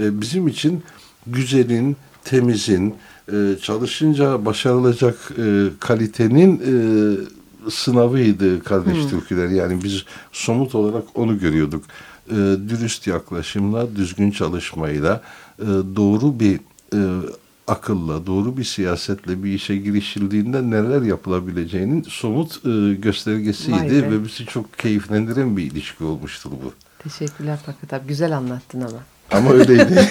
[SPEAKER 2] E, bizim için güzelin, temizin, e, çalışınca başarılacak e, kalitenin e, sınavıydı kardeş hmm. türküler. Yani biz somut olarak onu görüyorduk. E, dürüst yaklaşımla, düzgün çalışmayla, e, doğru bir e, akılla, doğru bir siyasetle bir işe girişildiğinde neler yapılabileceğinin somut e, göstergesiydi ve bizi çok keyiflendiren bir ilişki olmuştur bu.
[SPEAKER 3] Teşekkürler Fakat abi. Güzel anlattın ama.
[SPEAKER 2] Ama öyleydi.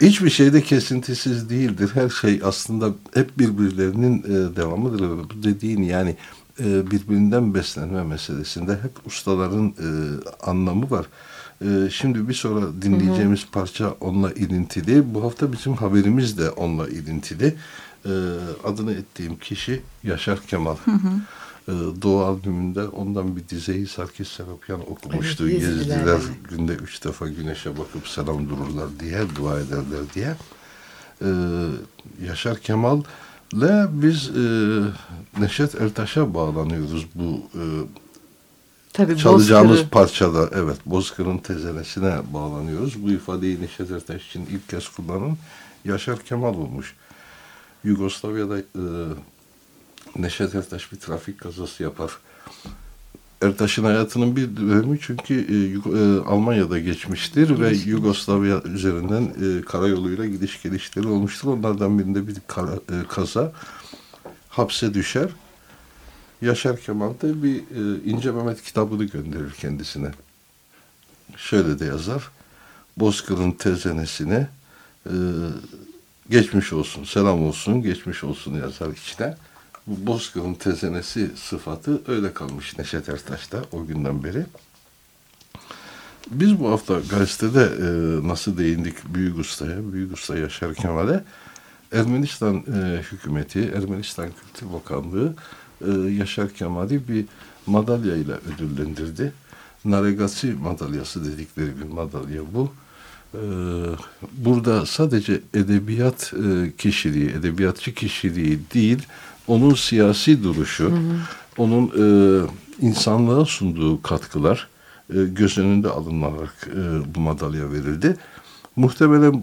[SPEAKER 2] Hiçbir şey de kesintisiz değildir. Her şey aslında hep birbirlerinin e, devamıdır. Bu dediğin yani e, birbirinden beslenme meselesinde hep ustaların e, anlamı var. Ee, şimdi bir sonra dinleyeceğimiz hı hı. parça onunla ilintili. Bu hafta bizim haberimiz de onunla ilintili. Ee, adını ettiğim kişi Yaşar Kemal. Hı hı. Ee, Doğu albümünde ondan bir dizeyi Sarkis Serapyan okumuştu. Evet, Gezdiler günde üç defa güneşe bakıp selam dururlar diye, dua ederler diye. Ee, Yaşar Kemal ile biz e, Neşet Ertaş'a bağlanıyoruz bu e, Tabii, çalacağımız Bozkır'ı. parçada evet Bozkır'ın tezenesine bağlanıyoruz. Bu ifadeyi Neşet Ertaş için ilk kez kullanan Yaşar Kemal olmuş. Yugoslavya'da e, Neşet Ertaş bir trafik kazası yapar. Ertaş'ın hayatının bir dönemi çünkü e, e, Almanya'da geçmiştir Geçmiş. ve Yugoslavya üzerinden e, karayoluyla gidiş gelişleri olmuştur. Onlardan birinde bir kara, e, kaza hapse düşer Yaşar Kemal da bir e, İnce Mehmet kitabını gönderir kendisine. Şöyle de yazar. Bozkır'ın tezenesine e, geçmiş olsun, selam olsun, geçmiş olsun yazar içine. Bu Bozkır'ın tezenesi sıfatı öyle kalmış Neşet Ertaş'ta o günden beri. Biz bu hafta gazetede e, nasıl değindik Büyük Usta'ya, Büyük Usta Yaşar Kemal'e Ermenistan e, hükümeti, Ermenistan Kültür Bakanlığı e, Yaşar Kemal'i bir madalya ile ödüllendirdi. Naregasi madalyası dedikleri bir madalya bu. E, burada sadece edebiyat e, kişiliği, edebiyatçı kişiliği değil, onun siyasi duruşu, hı hı. onun e, insanlığa sunduğu katkılar e, göz önünde alınarak e, bu madalya verildi. Muhtemelen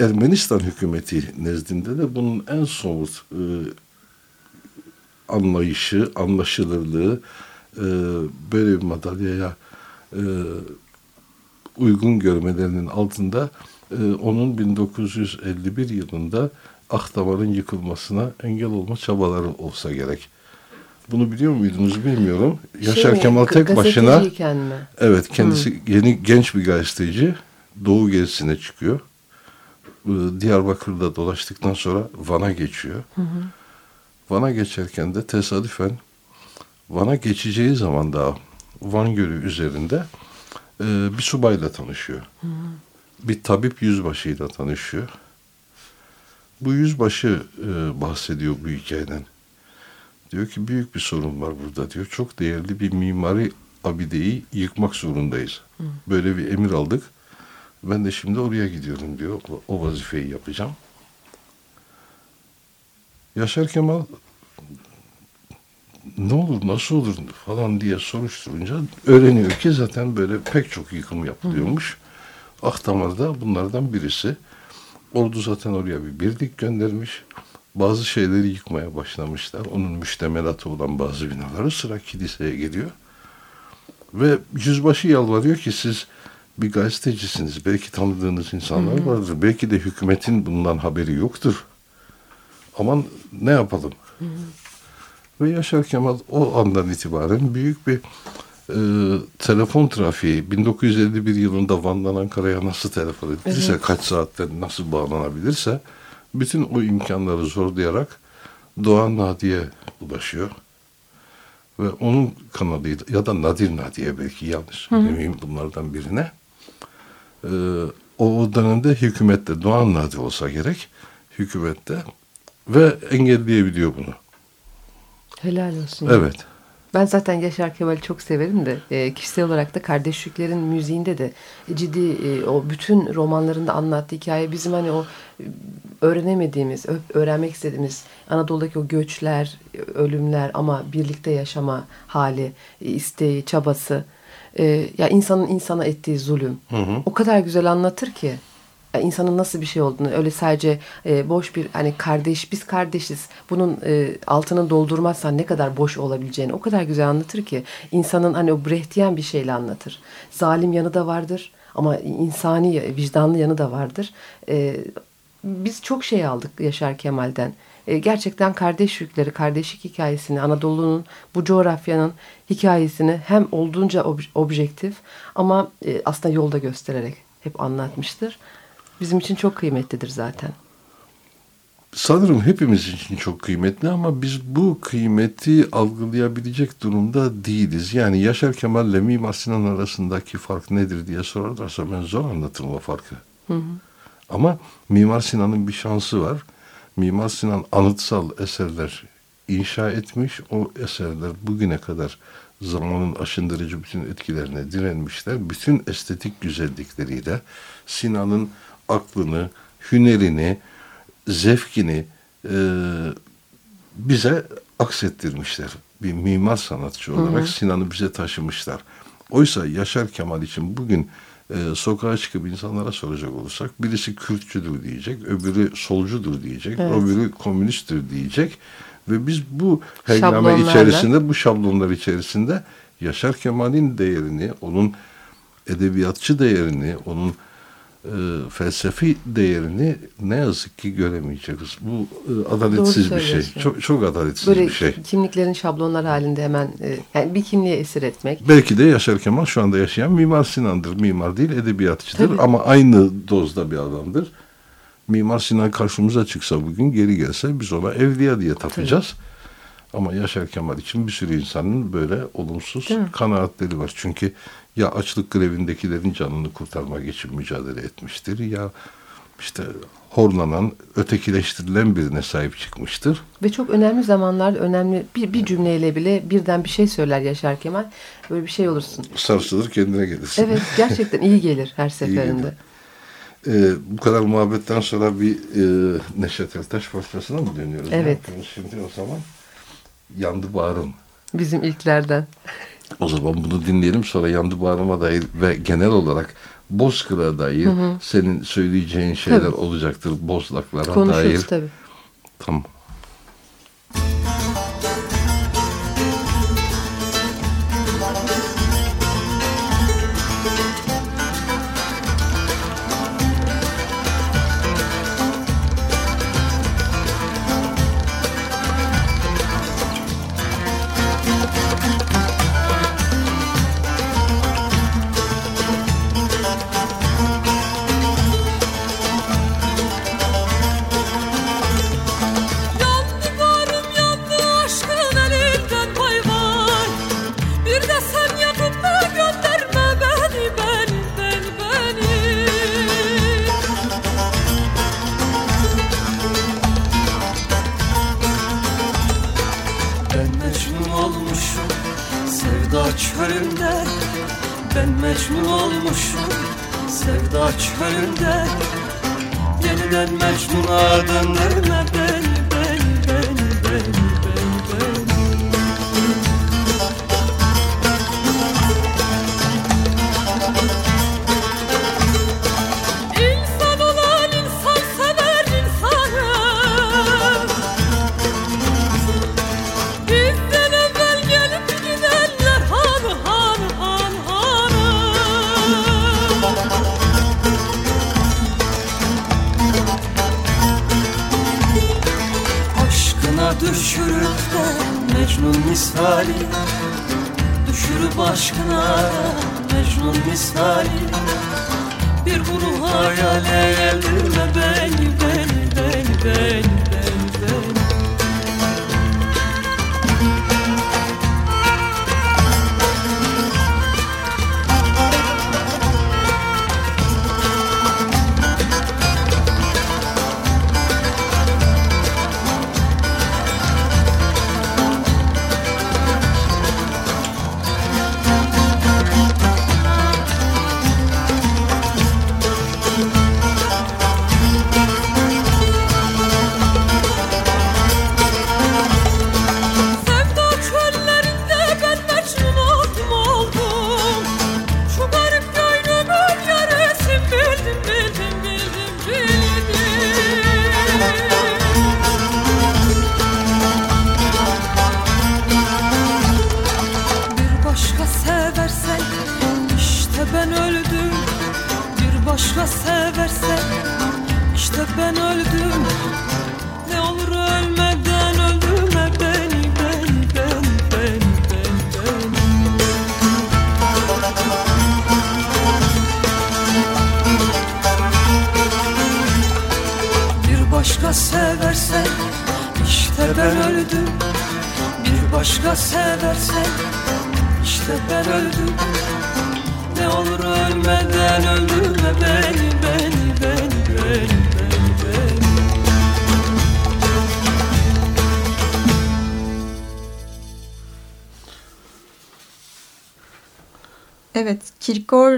[SPEAKER 2] Ermenistan hükümeti nezdinde de bunun en somut e, anlayışı, anlaşılırlığı e, böyle bir madalyaya e, uygun görmelerinin altında e, onun 1951 yılında Akdamar'ın yıkılmasına engel olma çabaları olsa gerek. Bunu biliyor muydunuz bilmiyorum. Şey Yaşar mi, Kemal tek başına mi? Evet kendisi Hı. yeni genç bir gazeteci. Doğu gezisine çıkıyor. Diyarbakır'da dolaştıktan sonra Van'a geçiyor. Hı hı. Van'a geçerken de tesadüfen Van'a geçeceği zaman daha Van Gölü üzerinde e, bir subayla tanışıyor. Hı. Bir tabip yüzbaşıyla tanışıyor. Bu yüzbaşı e, bahsediyor bu hikayeden. Diyor ki büyük bir sorun var burada diyor. Çok değerli bir mimari abideyi yıkmak zorundayız. Hı. Böyle bir emir aldık. Ben de şimdi oraya gidiyorum diyor. O vazifeyi yapacağım. Yaşar Kemal ne olur nasıl olur falan diye soruşturunca öğreniyor ki zaten böyle pek çok yıkım yapılıyormuş. Hı. Akdamar'da bunlardan birisi. Ordu zaten oraya bir birlik göndermiş. Bazı şeyleri yıkmaya başlamışlar. Onun müştemelatı olan bazı binaları sıra kiliseye geliyor. Ve yüzbaşı yalvarıyor ki siz bir gazetecisiniz. Belki tanıdığınız insanlar vardır. Belki de hükümetin bundan haberi yoktur. Aman ne yapalım? Hı-hı. Ve Yaşar Kemal o andan itibaren büyük bir e, telefon trafiği 1951 yılında Van'dan Ankara'ya nasıl telefon edilirse evet. kaç saatte nasıl bağlanabilirse bütün o imkanları zorlayarak Doğan Nadi'ye ulaşıyor. Ve onun kanalıydı ya da Nadir Nadi'ye belki yanlış söylemeyeyim bunlardan birine. Ee, o dönemde hükümette Doğan Nadi olsa gerek hükümette ve engelleyebiliyor bunu.
[SPEAKER 3] Helal olsun.
[SPEAKER 2] Evet.
[SPEAKER 3] Ben zaten Yaşar Kemal'i çok severim de e, kişisel olarak da kardeşliklerin müziğinde de ciddi e, o bütün romanlarında anlattığı hikaye bizim hani o e, öğrenemediğimiz, öğrenmek istediğimiz Anadolu'daki o göçler, ölümler ama birlikte yaşama hali, e, isteği, çabası, e, ya insanın insana ettiği zulüm hı hı. o kadar güzel anlatır ki insanın nasıl bir şey olduğunu öyle sadece e, boş bir hani kardeş biz kardeşiz bunun e, altını doldurmazsan ne kadar boş olabileceğini o kadar güzel anlatır ki insanın hani o Brechtyen bir şeyle anlatır. Zalim yanı da vardır ama insani vicdanlı yanı da vardır. E, biz çok şey aldık Yaşar Kemal'den. E, gerçekten kardeş yükleri, kardeşlik hikayesini, Anadolu'nun, bu coğrafyanın hikayesini hem olduğunca ob objektif ama e, aslında yolda göstererek hep anlatmıştır bizim için çok kıymetlidir zaten.
[SPEAKER 2] Sanırım hepimiz için çok kıymetli ama biz bu kıymeti algılayabilecek durumda değiliz. Yani Yaşar Kemal ile Mimar Sinan arasındaki fark nedir diye sorarlarsa ben zor anlatırım o farkı. Hı hı. Ama Mimar Sinan'ın bir şansı var. Mimar Sinan anıtsal eserler inşa etmiş. O eserler bugüne kadar zamanın aşındırıcı bütün etkilerine direnmişler. Bütün estetik güzellikleriyle Sinan'ın aklını, hünerini, zevkini e, bize aksettirmişler. Bir mimar sanatçı olarak Sinan'ı bize taşımışlar. Oysa Yaşar Kemal için bugün e, sokağa çıkıp insanlara soracak olursak birisi Kürtçüdür diyecek, öbürü solcudur diyecek, evet. öbürü komünisttir diyecek. Ve biz bu hengame içerisinde, bu şablonlar içerisinde Yaşar Kemal'in değerini, onun edebiyatçı değerini, onun e, felsefi değerini ne yazık ki göremeyeceğiz. Bu e, adaletsiz bir şey. Çok çok adaletsiz
[SPEAKER 3] Böyle
[SPEAKER 2] bir şey.
[SPEAKER 3] kimliklerin şablonlar halinde hemen e, yani bir kimliğe esir etmek.
[SPEAKER 2] Belki de Yaşar Kemal şu anda yaşayan Mimar Sinan'dır. Mimar değil, edebiyatçıdır Tabii. ama aynı dozda bir adamdır. Mimar Sinan karşımıza çıksa bugün geri gelse biz ona evliya diye tapacağız. Tabii.
[SPEAKER 6] Ama Yaşar Kemal için bir sürü insanın böyle olumsuz kanaatleri var. Çünkü ya açlık grevindekilerin canını kurtarmak için mücadele etmiştir ya işte horlanan, ötekileştirilen birine sahip çıkmıştır.
[SPEAKER 3] Ve çok önemli zamanlarda önemli bir, bir cümleyle bile birden bir şey söyler Yaşar Kemal. Böyle bir şey olursun.
[SPEAKER 6] Sarsılır kendine gelirsin.
[SPEAKER 3] Evet gerçekten iyi gelir her seferinde.
[SPEAKER 6] Ee, bu kadar muhabbetten sonra bir e, Neşet Ertaş parçasına mı dönüyoruz?
[SPEAKER 3] Evet.
[SPEAKER 6] Şimdi o zaman Yandı Bağrım.
[SPEAKER 3] Bizim ilklerden.
[SPEAKER 6] O zaman bunu dinleyelim sonra Yandı Bağrım'a dair ve genel olarak Bozkır'a dair hı hı. senin söyleyeceğin şeyler tabii. olacaktır. Bozlaklara dair.
[SPEAKER 3] Konuşuruz tabii.
[SPEAKER 6] Tamam. Christ's name.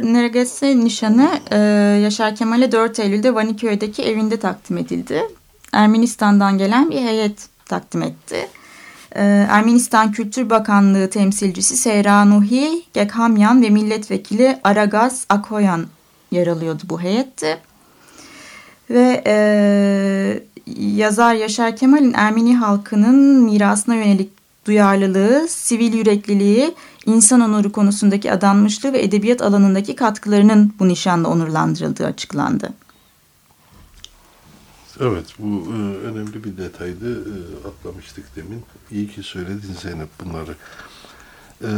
[SPEAKER 4] Nergesi nişanı e, Yaşar Kemal'e 4 Eylül'de Vaniköy'deki evinde takdim edildi. Ermenistan'dan gelen bir heyet takdim etti. E, Ermenistan Kültür Bakanlığı temsilcisi Seyranuhi Gekhamyan ve milletvekili Aragaz Akoyan yer alıyordu bu heyette. Ve e, yazar Yaşar Kemal'in Ermeni halkının mirasına yönelik duyarlılığı, sivil yürekliliği, insan onuru konusundaki adanmışlığı ve edebiyat alanındaki katkılarının bu nişanla onurlandırıldığı açıklandı.
[SPEAKER 6] Evet bu e, önemli bir detaydı. E, atlamıştık demin. İyi ki söyledin Zeynep bunları. E,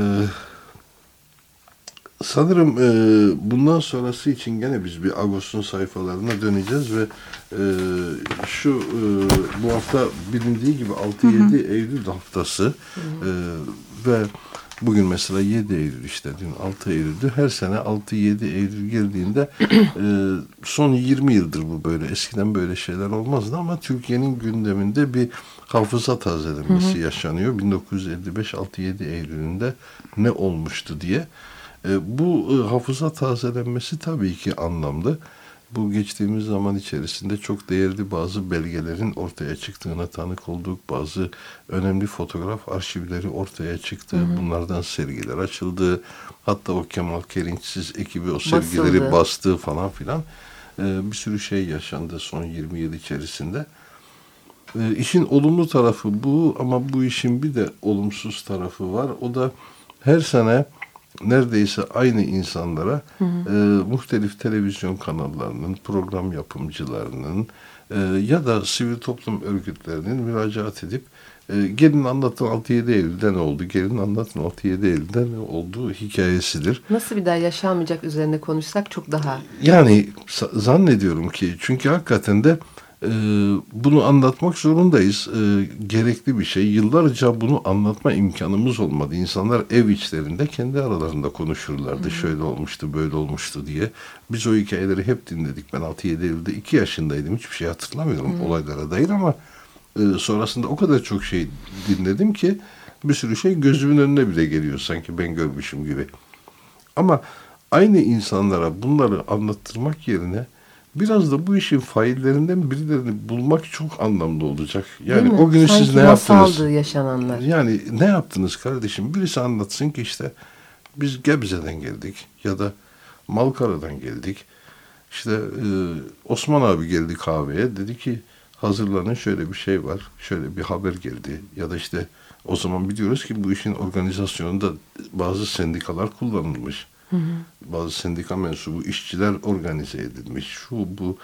[SPEAKER 2] sanırım e, bundan sonrası için gene biz bir Agos'un sayfalarına döneceğiz ve e, şu e, bu hafta bilindiği gibi 6-7 Eylül haftası e, ve bugün mesela 7 Eylül işte dün 6 Eylül'dü. Her sene 6-7 Eylül geldiğinde e, son 20 yıldır bu böyle. Eskiden böyle şeyler olmazdı ama Türkiye'nin gündeminde bir hafıza tazelenmesi yaşanıyor. 1955 6-7 Eylül'ünde ne olmuştu diye. E, bu e, hafıza tazelenmesi tabii ki anlamlı. Bu geçtiğimiz zaman içerisinde çok değerli bazı belgelerin ortaya çıktığına tanık olduk. Bazı önemli fotoğraf arşivleri ortaya çıktı. Hı hı. Bunlardan sergiler açıldı. Hatta o Kemal Kerinçsiz ekibi o sergileri Basıldı. bastı falan filan. Ee, bir sürü şey yaşandı son 20 yıl içerisinde. Ee, işin olumlu tarafı bu ama bu işin bir de olumsuz tarafı var. O da her sene neredeyse aynı insanlara hı hı. E, muhtelif televizyon kanallarının, program yapımcılarının e, ya da sivil toplum örgütlerinin müracaat edip e, gelin anlatın 6-7 Eylül'de ne oldu, gelin anlatın 6-7 Eylül'de ne olduğu hikayesidir.
[SPEAKER 3] Nasıl bir daha yaşanmayacak üzerine konuşsak çok daha...
[SPEAKER 2] Yani zannediyorum ki çünkü hakikaten de e, bunu anlatmak zorundayız. E, gerekli bir şey. Yıllarca bunu anlatma imkanımız olmadı. İnsanlar ev içlerinde kendi aralarında konuşurlardı. Hı. Şöyle olmuştu, böyle olmuştu diye. Biz o hikayeleri hep dinledik. Ben 6-7 Eylül'de 2 yaşındaydım. Hiçbir şey hatırlamıyorum Hı. olaylara dair ama e, sonrasında o kadar çok şey dinledim ki bir sürü şey gözümün önüne bile geliyor sanki ben görmüşüm gibi. Ama aynı insanlara bunları anlattırmak yerine biraz da bu işin faillerinden birilerini bulmak çok anlamlı olacak. Yani o günü Sanki siz ne yaptınız?
[SPEAKER 3] yaşananlar.
[SPEAKER 2] Yani ne yaptınız kardeşim? Birisi anlatsın ki işte biz Gebze'den geldik ya da Malkara'dan geldik. İşte e, Osman abi geldi kahveye dedi ki hazırlanın şöyle bir şey var. Şöyle bir haber geldi. Ya da işte o zaman biliyoruz ki bu işin organizasyonunda bazı sendikalar kullanılmış. Hı. Bazı sendika mensubu işçiler organize edilmiş. Şu bu.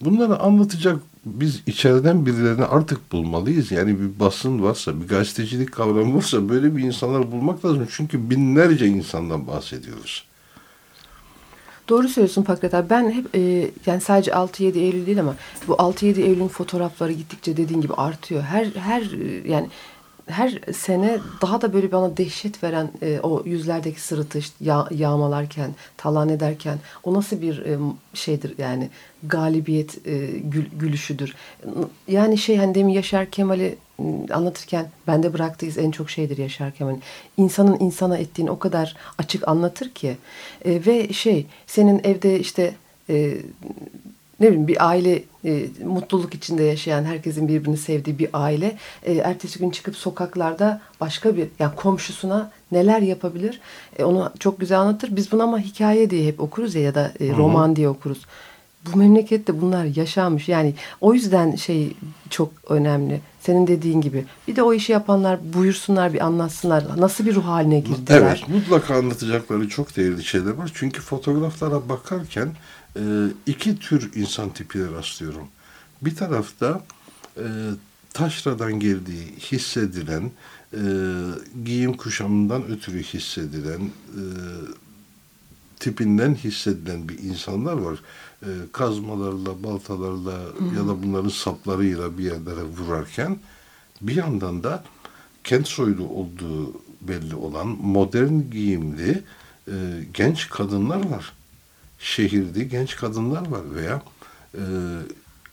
[SPEAKER 2] Bunları anlatacak biz içeriden birilerini artık bulmalıyız. Yani bir basın varsa, bir gazetecilik kavramı varsa böyle bir insanlar bulmak lazım. Çünkü binlerce insandan bahsediyoruz.
[SPEAKER 3] Doğru söylüyorsun Pakrat abi. Ben hep e, yani sadece 6-7 Eylül değil ama bu 6-7 Eylül'ün fotoğrafları gittikçe dediğin gibi artıyor. Her her e, yani her sene daha da böyle bana dehşet veren e, o yüzlerdeki sırıtış yağ, yağmalarken, talan ederken o nasıl bir e, şeydir yani galibiyet e, gül, gülüşüdür. Yani şey hani demin Yaşar Kemal'i ıı, anlatırken bende bıraktığınız en çok şeydir Yaşar Kemal'in. İnsanın insana ettiğini o kadar açık anlatır ki e, ve şey senin evde işte e, ne bileyim bir aile e, mutluluk içinde yaşayan herkesin birbirini sevdiği bir aile e, ertesi gün çıkıp sokaklarda başka bir yani komşusuna neler yapabilir e, onu çok güzel anlatır. Biz bunu ama hikaye diye hep okuruz ya ya da e, roman Hı-hı. diye okuruz. Bu memlekette bunlar yaşanmış. Yani o yüzden şey çok önemli. Senin dediğin gibi. Bir de o işi yapanlar buyursunlar bir anlatsınlar. Nasıl bir ruh haline girdiler?
[SPEAKER 2] Evet mutlaka anlatacakları çok değerli şeyler var. Çünkü fotoğraflara bakarken e, iki tür insan tipine rastlıyorum. Bir tarafta e, taşradan geldiği hissedilen, e, giyim kuşamından ötürü hissedilen, e, tipinden hissedilen bir insanlar var. E, kazmalarla, baltalarla hmm. ya da bunların saplarıyla bir yerlere vurarken bir yandan da kent soylu olduğu belli olan modern giyimli e, genç kadınlar var şehirde genç kadınlar var veya e,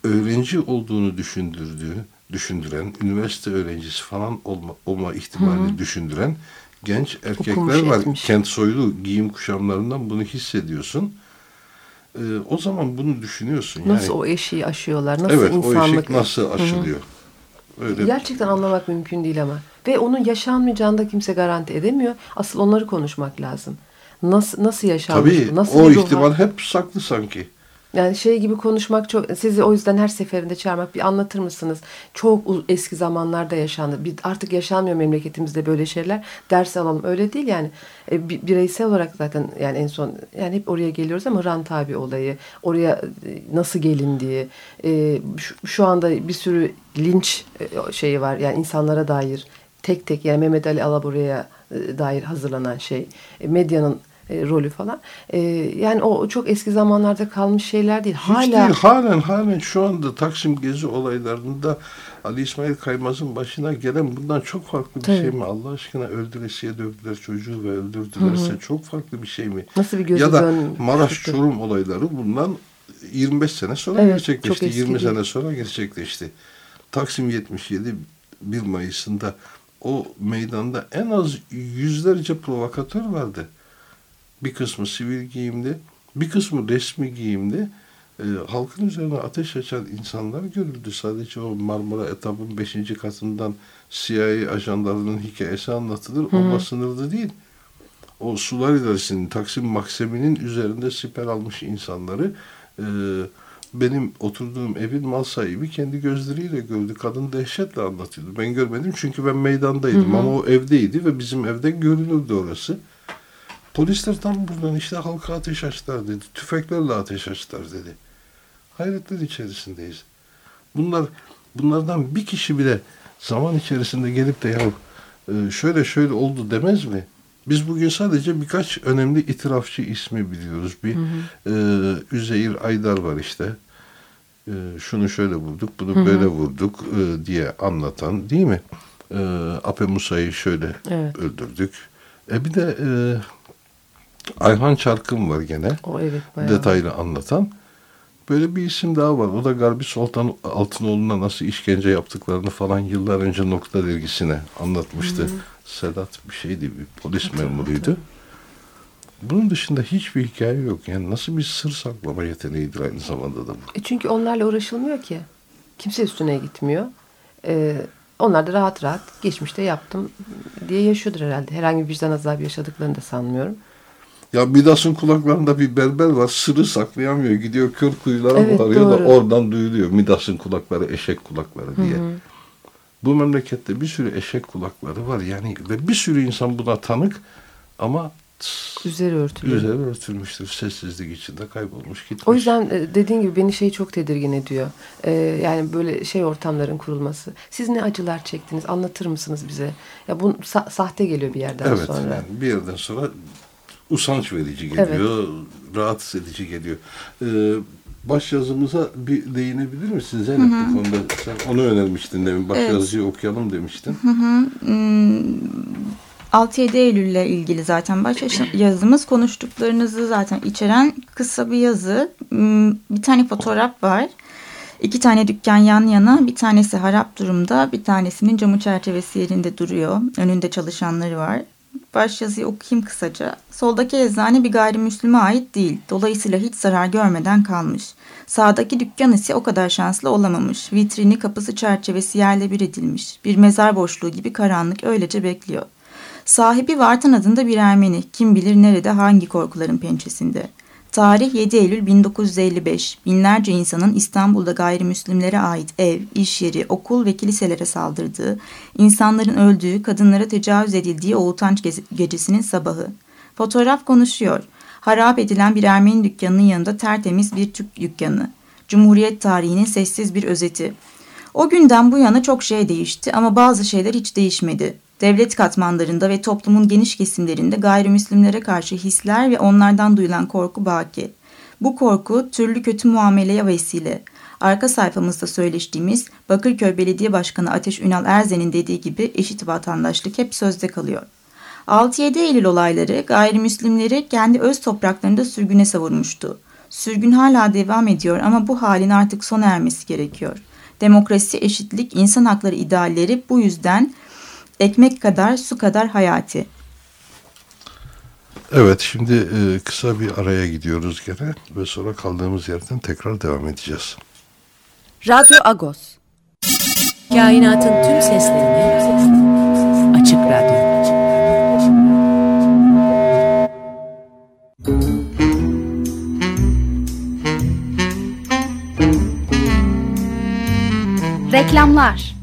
[SPEAKER 2] öğrenci olduğunu düşündürdüğü, düşündüren, üniversite öğrencisi falan olma, olma ihtimalini Hı-hı. düşündüren genç erkekler Okumuş var. Etmiş. Kent soylu giyim kuşamlarından bunu hissediyorsun. Ee, o zaman bunu düşünüyorsun.
[SPEAKER 3] Nasıl yani, o eşiği aşıyorlar? Nasıl evet, insanlık? O eşik
[SPEAKER 2] nasıl aşılıyor?
[SPEAKER 3] Hı-hı. Öyle. Gerçekten anlamak mümkün değil ama. Ve onun yaşanmayacağını da kimse garanti edemiyor. Asıl onları konuşmak lazım. Nasıl nasıl yaşanmış?
[SPEAKER 2] Tabii
[SPEAKER 3] nasıl
[SPEAKER 2] o ihtimal hep saklı sanki.
[SPEAKER 3] Yani şey gibi konuşmak çok sizi o yüzden her seferinde çağırmak bir anlatır mısınız? Çok eski zamanlarda yaşandı. Bir, artık yaşanmıyor memleketimizde böyle şeyler. Ders alalım. Öyle değil yani. E, bireysel olarak zaten yani en son yani hep oraya geliyoruz ama Hrant abi olayı, oraya e, nasıl gelindiği, e, şu, şu anda bir sürü linç e, şeyi var. Yani insanlara dair tek tek yani Mehmet Ali Alabura'ya e, dair hazırlanan şey. E, medyanın e, rolü falan. E, yani o çok eski zamanlarda kalmış şeyler değil. Hala... Hiç
[SPEAKER 2] değil. Halen halen şu anda Taksim Gezi olaylarında Ali İsmail Kaymaz'ın başına gelen bundan çok farklı bir Tabii. şey mi? Allah aşkına öldüresiye dövdüler çocuğu ve öldürdülerse hı hı. çok farklı bir şey mi?
[SPEAKER 3] Nasıl bir
[SPEAKER 2] Ya da Maraş Çorum olayları bundan 25 sene sonra evet, gerçekleşti. 20 değil. sene sonra gerçekleşti. Taksim 77 1 Mayıs'ında o meydanda en az yüzlerce provokatör vardı. Bir kısmı sivil giyimli, bir kısmı resmi giyimli. E, halkın üzerine ateş açan insanlar görüldü. Sadece o Marmara etabın 5. katından CIA ajanlarının hikayesi anlatılır. Hı hı. O sınırlı değil. O sular idaresinin Taksim Maksemi'nin üzerinde siper almış insanları e, benim oturduğum evin mal sahibi kendi gözleriyle gördü. Kadın dehşetle anlatıyordu. Ben görmedim çünkü ben meydandaydım hı hı. ama o evdeydi ve bizim evden görünürdü orası. Polisler tam buradan işte halka ateş açtılar dedi. Tüfeklerle ateş açtılar dedi. Hayretler içerisindeyiz. Bunlar bunlardan bir kişi bile zaman içerisinde gelip de ya e, şöyle şöyle oldu demez mi? Biz bugün sadece birkaç önemli itirafçı ismi biliyoruz. Bir hı hı. E, Üzeyir Aydar var işte. E, şunu şöyle vurduk, bunu hı hı. böyle vurduk e, diye anlatan değil mi? E, Ape Musa'yı şöyle evet. öldürdük. E bir de e, Ayhan Çarkın var gene.
[SPEAKER 3] O evet
[SPEAKER 2] bayağı. Detaylı anlatan. Böyle bir isim daha var. O da Garbi Sultan Altınoğlu'na nasıl işkence yaptıklarını falan yıllar önce Nokta dergisine anlatmıştı. Hı. Sedat bir şeydi, bir polis memuruydu. Bunun dışında hiçbir hikaye yok. Yani nasıl bir sır saklama yeteneğidir aynı zamanda da bu.
[SPEAKER 3] E çünkü onlarla uğraşılmıyor ki. Kimse üstüne gitmiyor. Ee, onlar da rahat rahat geçmişte yaptım diye yaşıyordur herhalde. Herhangi bir vicdan azabı yaşadıklarını da sanmıyorum.
[SPEAKER 2] Ya Midas'ın kulaklarında bir berber var. Sırrı saklayamıyor. Gidiyor kör kuyulara evet, bağırıyor da oradan duyuluyor. Midas'ın kulakları eşek kulakları diye. Hı hı. Bu memlekette bir sürü eşek kulakları var. Yani ve bir sürü insan buna tanık ama
[SPEAKER 3] üzeri örtülü.
[SPEAKER 2] Üzeri örtülmüştür. Sessizlik içinde kaybolmuş gitmiş.
[SPEAKER 3] O yüzden e, dediğin gibi beni şey çok tedirgin ediyor. Ee, yani böyle şey ortamların kurulması. Siz ne acılar çektiniz? Anlatır mısınız bize? Ya bu sa sahte geliyor bir yerden
[SPEAKER 2] evet,
[SPEAKER 3] sonra. Evet.
[SPEAKER 2] Yani bir yerden sonra usanç verici geliyor. Evet. Rahatsız edici geliyor. Ee, baş yazımıza bir değinebilir misin Zeynep hı hı. bu konuda? Sen onu önermiştin demin. Baş evet. yazıyı okuyalım demiştin. Hı hı.
[SPEAKER 4] Hmm, 6-7 Eylül ile ilgili zaten baş yazımız konuştuklarınızı zaten içeren kısa bir yazı. Hmm, bir tane fotoğraf var. İki tane dükkan yan yana, bir tanesi harap durumda, bir tanesinin camı çerçevesi yerinde duruyor. Önünde çalışanları var. Baş yazıyı okuyayım kısaca. Soldaki eczane bir gayrimüslime ait değil. Dolayısıyla hiç zarar görmeden kalmış. Sağdaki dükkan ise o kadar şanslı olamamış. Vitrini, kapısı, çerçevesi yerle bir edilmiş. Bir mezar boşluğu gibi karanlık öylece bekliyor. Sahibi Vartan adında bir Ermeni. Kim bilir nerede hangi korkuların pençesinde. Tarih 7 Eylül 1955. Binlerce insanın İstanbul'da gayrimüslimlere ait ev, iş yeri, okul ve kiliselere saldırdığı, insanların öldüğü, kadınlara tecavüz edildiği o utanç gecesinin sabahı. Fotoğraf konuşuyor. Harap edilen bir Ermeni dükkanının yanında tertemiz bir Türk dükkanı. Cumhuriyet tarihinin sessiz bir özeti. O günden bu yana çok şey değişti ama bazı şeyler hiç değişmedi devlet katmanlarında ve toplumun geniş kesimlerinde gayrimüslimlere karşı hisler ve onlardan duyulan korku baki. Bu korku türlü kötü muameleye vesile. Arka sayfamızda söyleştiğimiz Bakırköy Belediye Başkanı Ateş Ünal Erzen'in dediği gibi eşit vatandaşlık hep sözde kalıyor. 6-7 Eylül olayları gayrimüslimleri kendi öz topraklarında sürgüne savurmuştu. Sürgün hala devam ediyor ama bu halin artık sona ermesi gerekiyor. Demokrasi, eşitlik, insan hakları idealleri bu yüzden Ekmek kadar su kadar hayati.
[SPEAKER 2] Evet şimdi e, kısa bir araya gidiyoruz gene ve sonra kaldığımız yerden tekrar devam edeceğiz.
[SPEAKER 1] Radyo Agos. Kainatın tüm seslerini açık radyo.
[SPEAKER 7] Reklamlar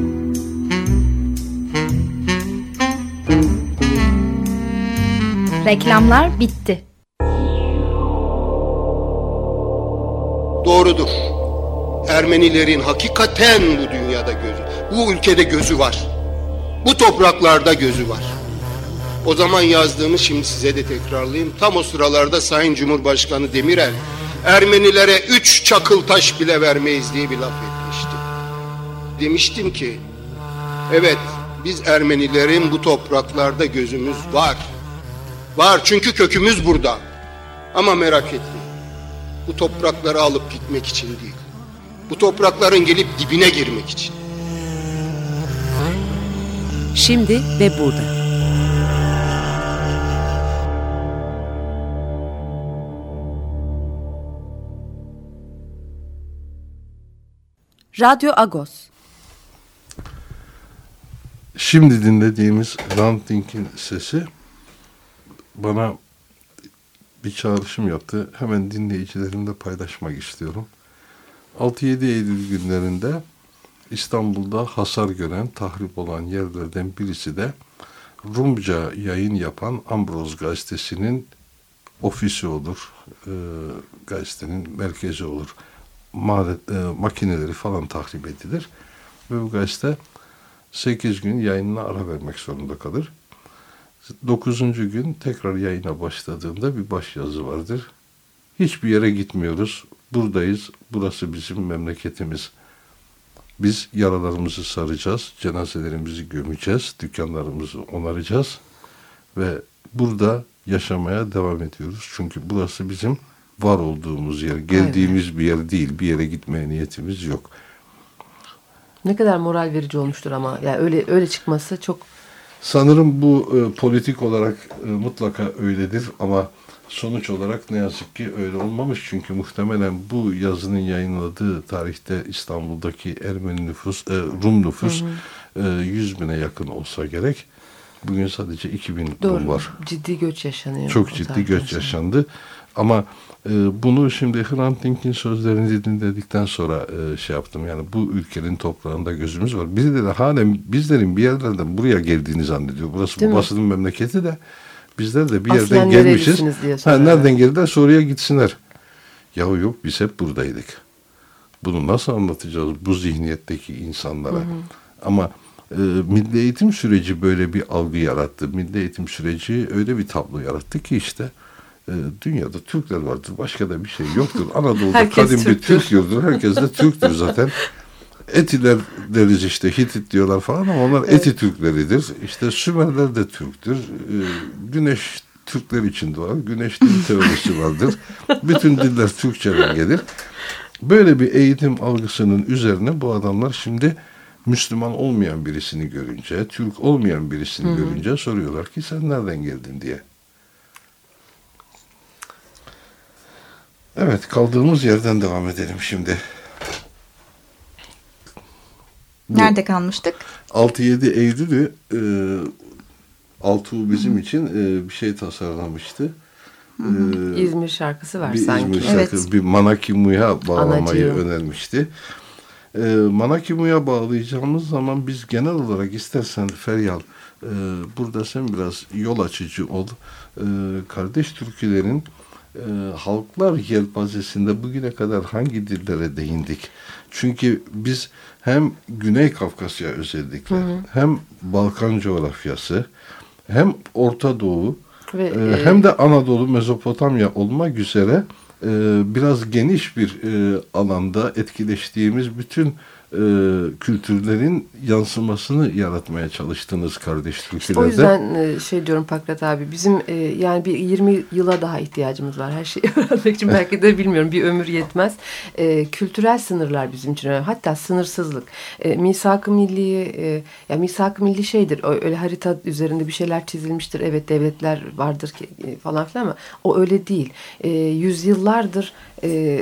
[SPEAKER 8] Reklamlar bitti.
[SPEAKER 9] Doğrudur. Ermenilerin hakikaten bu dünyada gözü, bu ülkede gözü var. Bu topraklarda gözü var. O zaman yazdığımı şimdi size de tekrarlayayım. Tam o sıralarda Sayın Cumhurbaşkanı Demirel Ermenilere üç çakıl taş bile vermeyiz diye bir laf etmişti. Demiştim ki evet biz Ermenilerin bu topraklarda gözümüz var. Var çünkü kökümüz burada. Ama merak etmeyin. Bu toprakları alıp gitmek için değil. Bu toprakların gelip dibine girmek için.
[SPEAKER 1] Şimdi ve burada. Radyo Agos.
[SPEAKER 2] Şimdi dinlediğimiz Ranting'in sesi bana bir çağrışım yaptı. Hemen dinleyicilerimle paylaşmak istiyorum. 6-7 Eylül günlerinde İstanbul'da hasar gören, tahrip olan yerlerden birisi de Rumca yayın yapan Ambroz gazetesinin ofisi olur, e, gazetenin merkezi olur. Madet, e, makineleri falan tahrip edilir. Ve bu gazete 8 gün yayınına ara vermek zorunda kalır. 9. gün tekrar yayına başladığında bir başyazı vardır. Hiçbir yere gitmiyoruz. Buradayız. Burası bizim memleketimiz. Biz yaralarımızı saracağız, cenazelerimizi gömeceğiz, dükkanlarımızı onaracağız ve burada yaşamaya devam ediyoruz. Çünkü burası bizim var olduğumuz yer, geldiğimiz Aynen. bir yer değil. Bir yere gitmeye niyetimiz yok.
[SPEAKER 3] Ne kadar moral verici olmuştur ama yani öyle öyle çıkması çok
[SPEAKER 2] Sanırım bu e, politik olarak e, mutlaka öyledir ama sonuç olarak ne yazık ki öyle olmamış. Çünkü muhtemelen bu yazının yayınladığı tarihte İstanbul'daki Ermeni nüfus, e, Rum nüfus hı hı. E, 100 bine yakın olsa gerek. Bugün sadece 2000 Doğru. Rum var.
[SPEAKER 3] Ciddi göç yaşanıyor.
[SPEAKER 2] Çok ciddi göç yaşandı. Ama e, bunu şimdi Hrant Dink'in sözlerini dinledikten sonra e, şey yaptım. Yani bu ülkenin toprağında gözümüz var. Birileri halen bizlerin bir yerlerden buraya geldiğini zannediyor. Burası Değil babasının mi? memleketi de bizler de bir Aslen yerden gelmişiz. Ha, nereden geldiler oraya gitsinler. Yahu yok biz hep buradaydık. Bunu nasıl anlatacağız bu zihniyetteki insanlara? Hı hı. Ama e, milli eğitim süreci böyle bir algı yarattı. Milli eğitim süreci öyle bir tablo yarattı ki işte e, dünyada Türkler vardır. Başka da bir şey yoktur. Anadolu'da kadim Türktür. bir Türk yurdur. Herkes de Türktür zaten. Etiler deriz işte Hitit diyorlar falan ama onlar evet. Eti Türkleridir. İşte Sümerler de Türktür. E, güneş Türkler için doğar. Güneş dil teorisi vardır. Bütün diller Türkçeden gelir. Böyle bir eğitim algısının üzerine bu adamlar şimdi Müslüman olmayan birisini görünce, Türk olmayan birisini Hı-hı. görünce soruyorlar ki sen nereden geldin diye. Evet kaldığımız yerden devam edelim şimdi.
[SPEAKER 4] Nerede kalmıştık?
[SPEAKER 2] 6-7 Eylül'ü e, Altuğ bizim için e, bir şey tasarlamıştı.
[SPEAKER 3] E, İzmir şarkısı var
[SPEAKER 2] bir
[SPEAKER 3] sanki.
[SPEAKER 2] İzmir şarkısı, evet. bir Manakimu'ya bağlamayı Anacığım. önermişti. E, Manakimu'ya bağlayacağımız zaman biz genel olarak istersen Feryal e, burada sen biraz yol açıcı ol. E, kardeş türkülerin e, halklar yelpazesinde bugüne kadar hangi dillere değindik? Çünkü biz hem Güney Kafkasya özellikle hı hı. hem Balkan coğrafyası hem Orta Doğu Ve, e, e, hem de Anadolu Mezopotamya olmak üzere e, biraz geniş bir e, alanda etkileştiğimiz bütün e, kültürlerin yansımasını yaratmaya çalıştınız kardeş Türkülerde. İşte o
[SPEAKER 3] yüzden e, şey diyorum Pakrat abi bizim e, yani bir 20 yıla daha ihtiyacımız var her şeyi öğrenmek için belki de bilmiyorum bir ömür yetmez. E, kültürel sınırlar bizim için önemli. Hatta sınırsızlık. E, misak-ı milli e, ya misak-ı milli şeydir. Öyle harita üzerinde bir şeyler çizilmiştir. Evet devletler vardır ki, e, falan filan ama o öyle değil. E, yüzyıllardır e,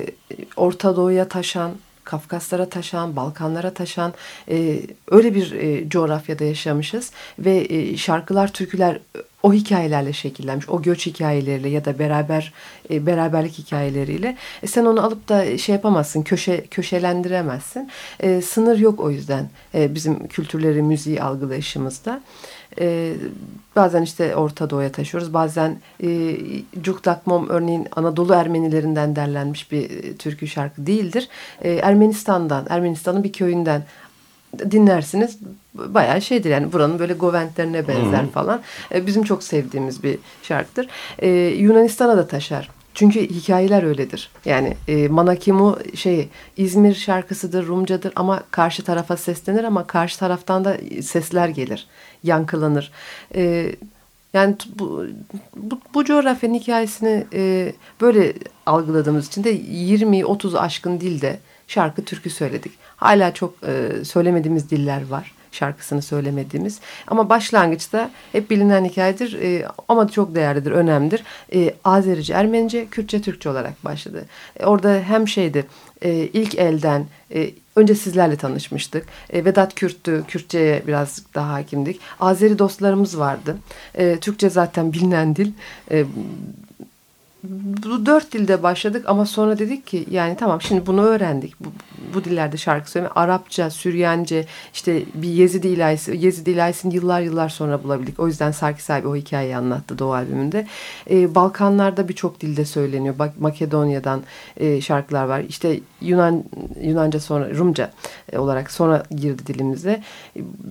[SPEAKER 3] Orta Doğu'ya taşan Kafkaslara taşan, Balkanlara taşan e, öyle bir e, coğrafyada yaşamışız ve e, şarkılar, türküler o hikayelerle şekillenmiş. O göç hikayeleriyle ya da beraber e, beraberlik hikayeleriyle. E, sen onu alıp da şey yapamazsın, köşe köşelendiremezsin. E, sınır yok o yüzden e, bizim kültürleri, müziği algılayışımızda. E, bazen işte Orta Doğu'ya taşıyoruz. Bazen e, Cukdak Mom örneğin Anadolu Ermenilerinden derlenmiş bir e, türkü şarkı değildir. E, Ermenistan'dan, Ermenistan'ın bir köyünden dinlersiniz bayağı şeydir yani buranın böyle goventlerine benzer hmm. falan. E, bizim çok sevdiğimiz bir şarkıdır. E, Yunanistan'a da taşar. Çünkü hikayeler öyledir. Yani e, Manakimu şey İzmir şarkısıdır, Rumcadır ama karşı tarafa seslenir ama karşı taraftan da sesler gelir, yankılanır. E, yani bu, bu, bu coğrafyanın hikayesini e, böyle algıladığımız için de 20-30 aşkın dilde şarkı türkü söyledik. Hala çok e, söylemediğimiz diller var şarkısını söylemediğimiz. Ama başlangıçta hep bilinen hikayedir e, ama çok değerlidir, önemlidir. E, Azerice, Ermenice, Kürtçe, Türkçe olarak başladı. E, orada hem şeydi e, ilk elden e, önce sizlerle tanışmıştık. E, Vedat Kürt'tü, Kürtçe'ye biraz daha hakimdik. Azeri dostlarımız vardı. E, Türkçe zaten bilinen dil. E, bu dört dilde başladık ama sonra dedik ki yani tamam şimdi bunu öğrendik. Bu, bu dillerde şarkı söyleme. Arapça, Süryanice, işte bir Yezidi ilahisi. Yezidi ilahisini yıllar yıllar sonra bulabildik. O yüzden Sarkis abi o hikayeyi anlattı Doğu albümünde. Ee, Balkanlarda birçok dilde söyleniyor. Bak Makedonya'dan e, şarkılar var. İşte Yunan Yunanca sonra Rumca e, olarak sonra girdi dilimize.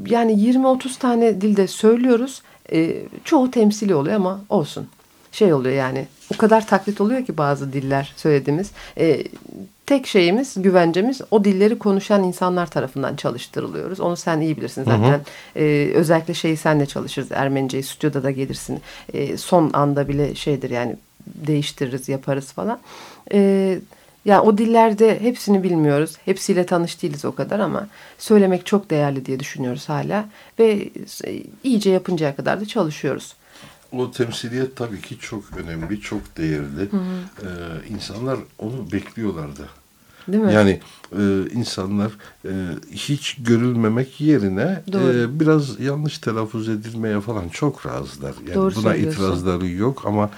[SPEAKER 3] Yani 20-30 tane dilde söylüyoruz. E, çoğu temsili oluyor ama olsun şey oluyor yani o kadar taklit oluyor ki bazı diller söylediğimiz. E, tek şeyimiz, güvencemiz o dilleri konuşan insanlar tarafından çalıştırılıyoruz. Onu sen iyi bilirsin zaten. Hı hı. E, özellikle şeyi senle çalışırız. Ermeniceyi stüdyoda da gelirsin. E, son anda bile şeydir yani değiştiririz, yaparız falan. E, yani o dillerde hepsini bilmiyoruz. Hepsiyle tanış değiliz o kadar ama söylemek çok değerli diye düşünüyoruz hala. Ve iyice yapıncaya kadar da çalışıyoruz.
[SPEAKER 2] O temsiliyet tabii ki çok önemli, çok değerli. Hı hı. Ee, insanlar onu bekliyorlardı. Değil mi? Yani e, insanlar e, hiç görülmemek yerine e, biraz yanlış telaffuz edilmeye falan çok razılar. Yani Doğru buna itirazları yok ama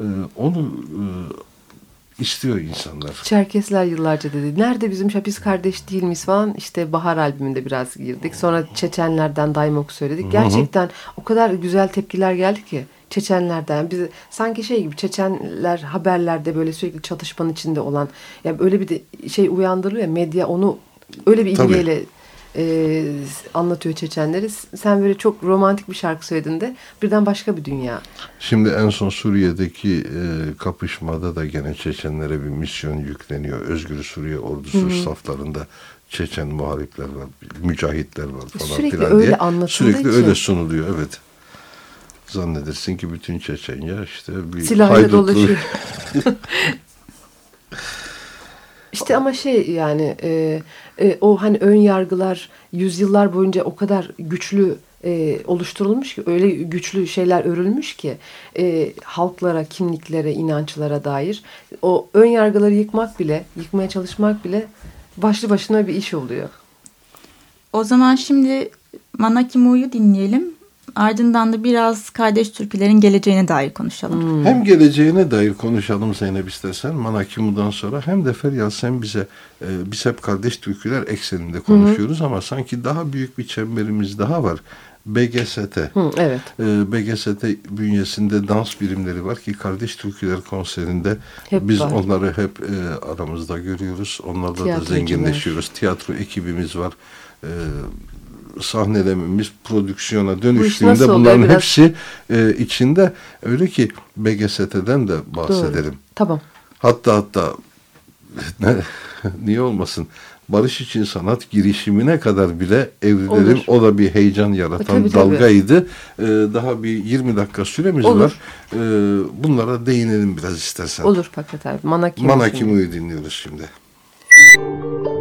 [SPEAKER 2] e, onu e, istiyor insanlar.
[SPEAKER 3] Çerkesler yıllarca dedi. Nerede bizim biz kardeş değil miyiz falan. İşte Bahar albümünde biraz girdik. Sonra Çeçenlerden Daimok söyledik. Gerçekten hı hı. o kadar güzel tepkiler geldi ki. Çeçenlerden biz sanki şey gibi Çeçenler haberlerde böyle sürekli çatışmanın içinde olan yani öyle bir de şey uyandırılıyor ya medya onu öyle bir ilgiyle e, anlatıyor Çeçenleri. Sen böyle çok romantik bir şarkı söylediğinde birden başka bir dünya.
[SPEAKER 2] Şimdi en son Suriye'deki e, kapışmada da gene Çeçenlere bir misyon yükleniyor. Özgür Suriye ordusu Hı-hı. saflarında Çeçen muharipler var, mücahitler var falan
[SPEAKER 3] Sürekli filan öyle diye.
[SPEAKER 2] Sürekli
[SPEAKER 3] için.
[SPEAKER 2] öyle sunuluyor evet zannedersin ki bütün Çeçenya işte bir
[SPEAKER 3] silahla dolaşıyor. İşte ama şey yani e, e, o hani ön yargılar yüzyıllar boyunca o kadar güçlü e, oluşturulmuş ki öyle güçlü şeyler örülmüş ki e, halklara, kimliklere, inançlara dair o ön yargıları yıkmak bile, yıkmaya çalışmak bile başlı başına bir iş oluyor.
[SPEAKER 4] O zaman şimdi Manakimu'yu dinleyelim. Ardından da biraz kardeş türkülerin geleceğine dair konuşalım.
[SPEAKER 2] Hmm. Hem geleceğine dair konuşalım Zeynep istersen Manakimu'dan sonra hem de Feryal sen bize e, biz hep kardeş türküler ekseninde konuşuyoruz Hı. ama sanki daha büyük bir çemberimiz daha var. BGST.
[SPEAKER 3] Hı, evet.
[SPEAKER 2] E, BGST bünyesinde dans birimleri var ki Kardeş Türküler konserinde hep biz var. onları hep e, aramızda görüyoruz. Onlarla da zenginleşiyoruz. Tiyatro ekibimiz var. E, sahnelememiz prodüksiyona dönüştüğünde Bu bunların hepsi e, içinde öyle ki BGST'den de bahsedelim. Doğru.
[SPEAKER 3] Tamam.
[SPEAKER 2] Hatta hatta ne, niye olmasın barış için sanat girişimine kadar bile evrilelim.
[SPEAKER 3] Olur.
[SPEAKER 2] O da bir heyecan yaratan
[SPEAKER 3] Tabii, tabii.
[SPEAKER 2] dalgaydı. Ee, daha bir 20 dakika süremiz
[SPEAKER 3] Olur.
[SPEAKER 2] var. Ee, bunlara değinelim biraz istersen.
[SPEAKER 3] Olur Fakat abi. Manaki.
[SPEAKER 2] Manakimu'yu dinliyoruz şimdi.
[SPEAKER 8] Of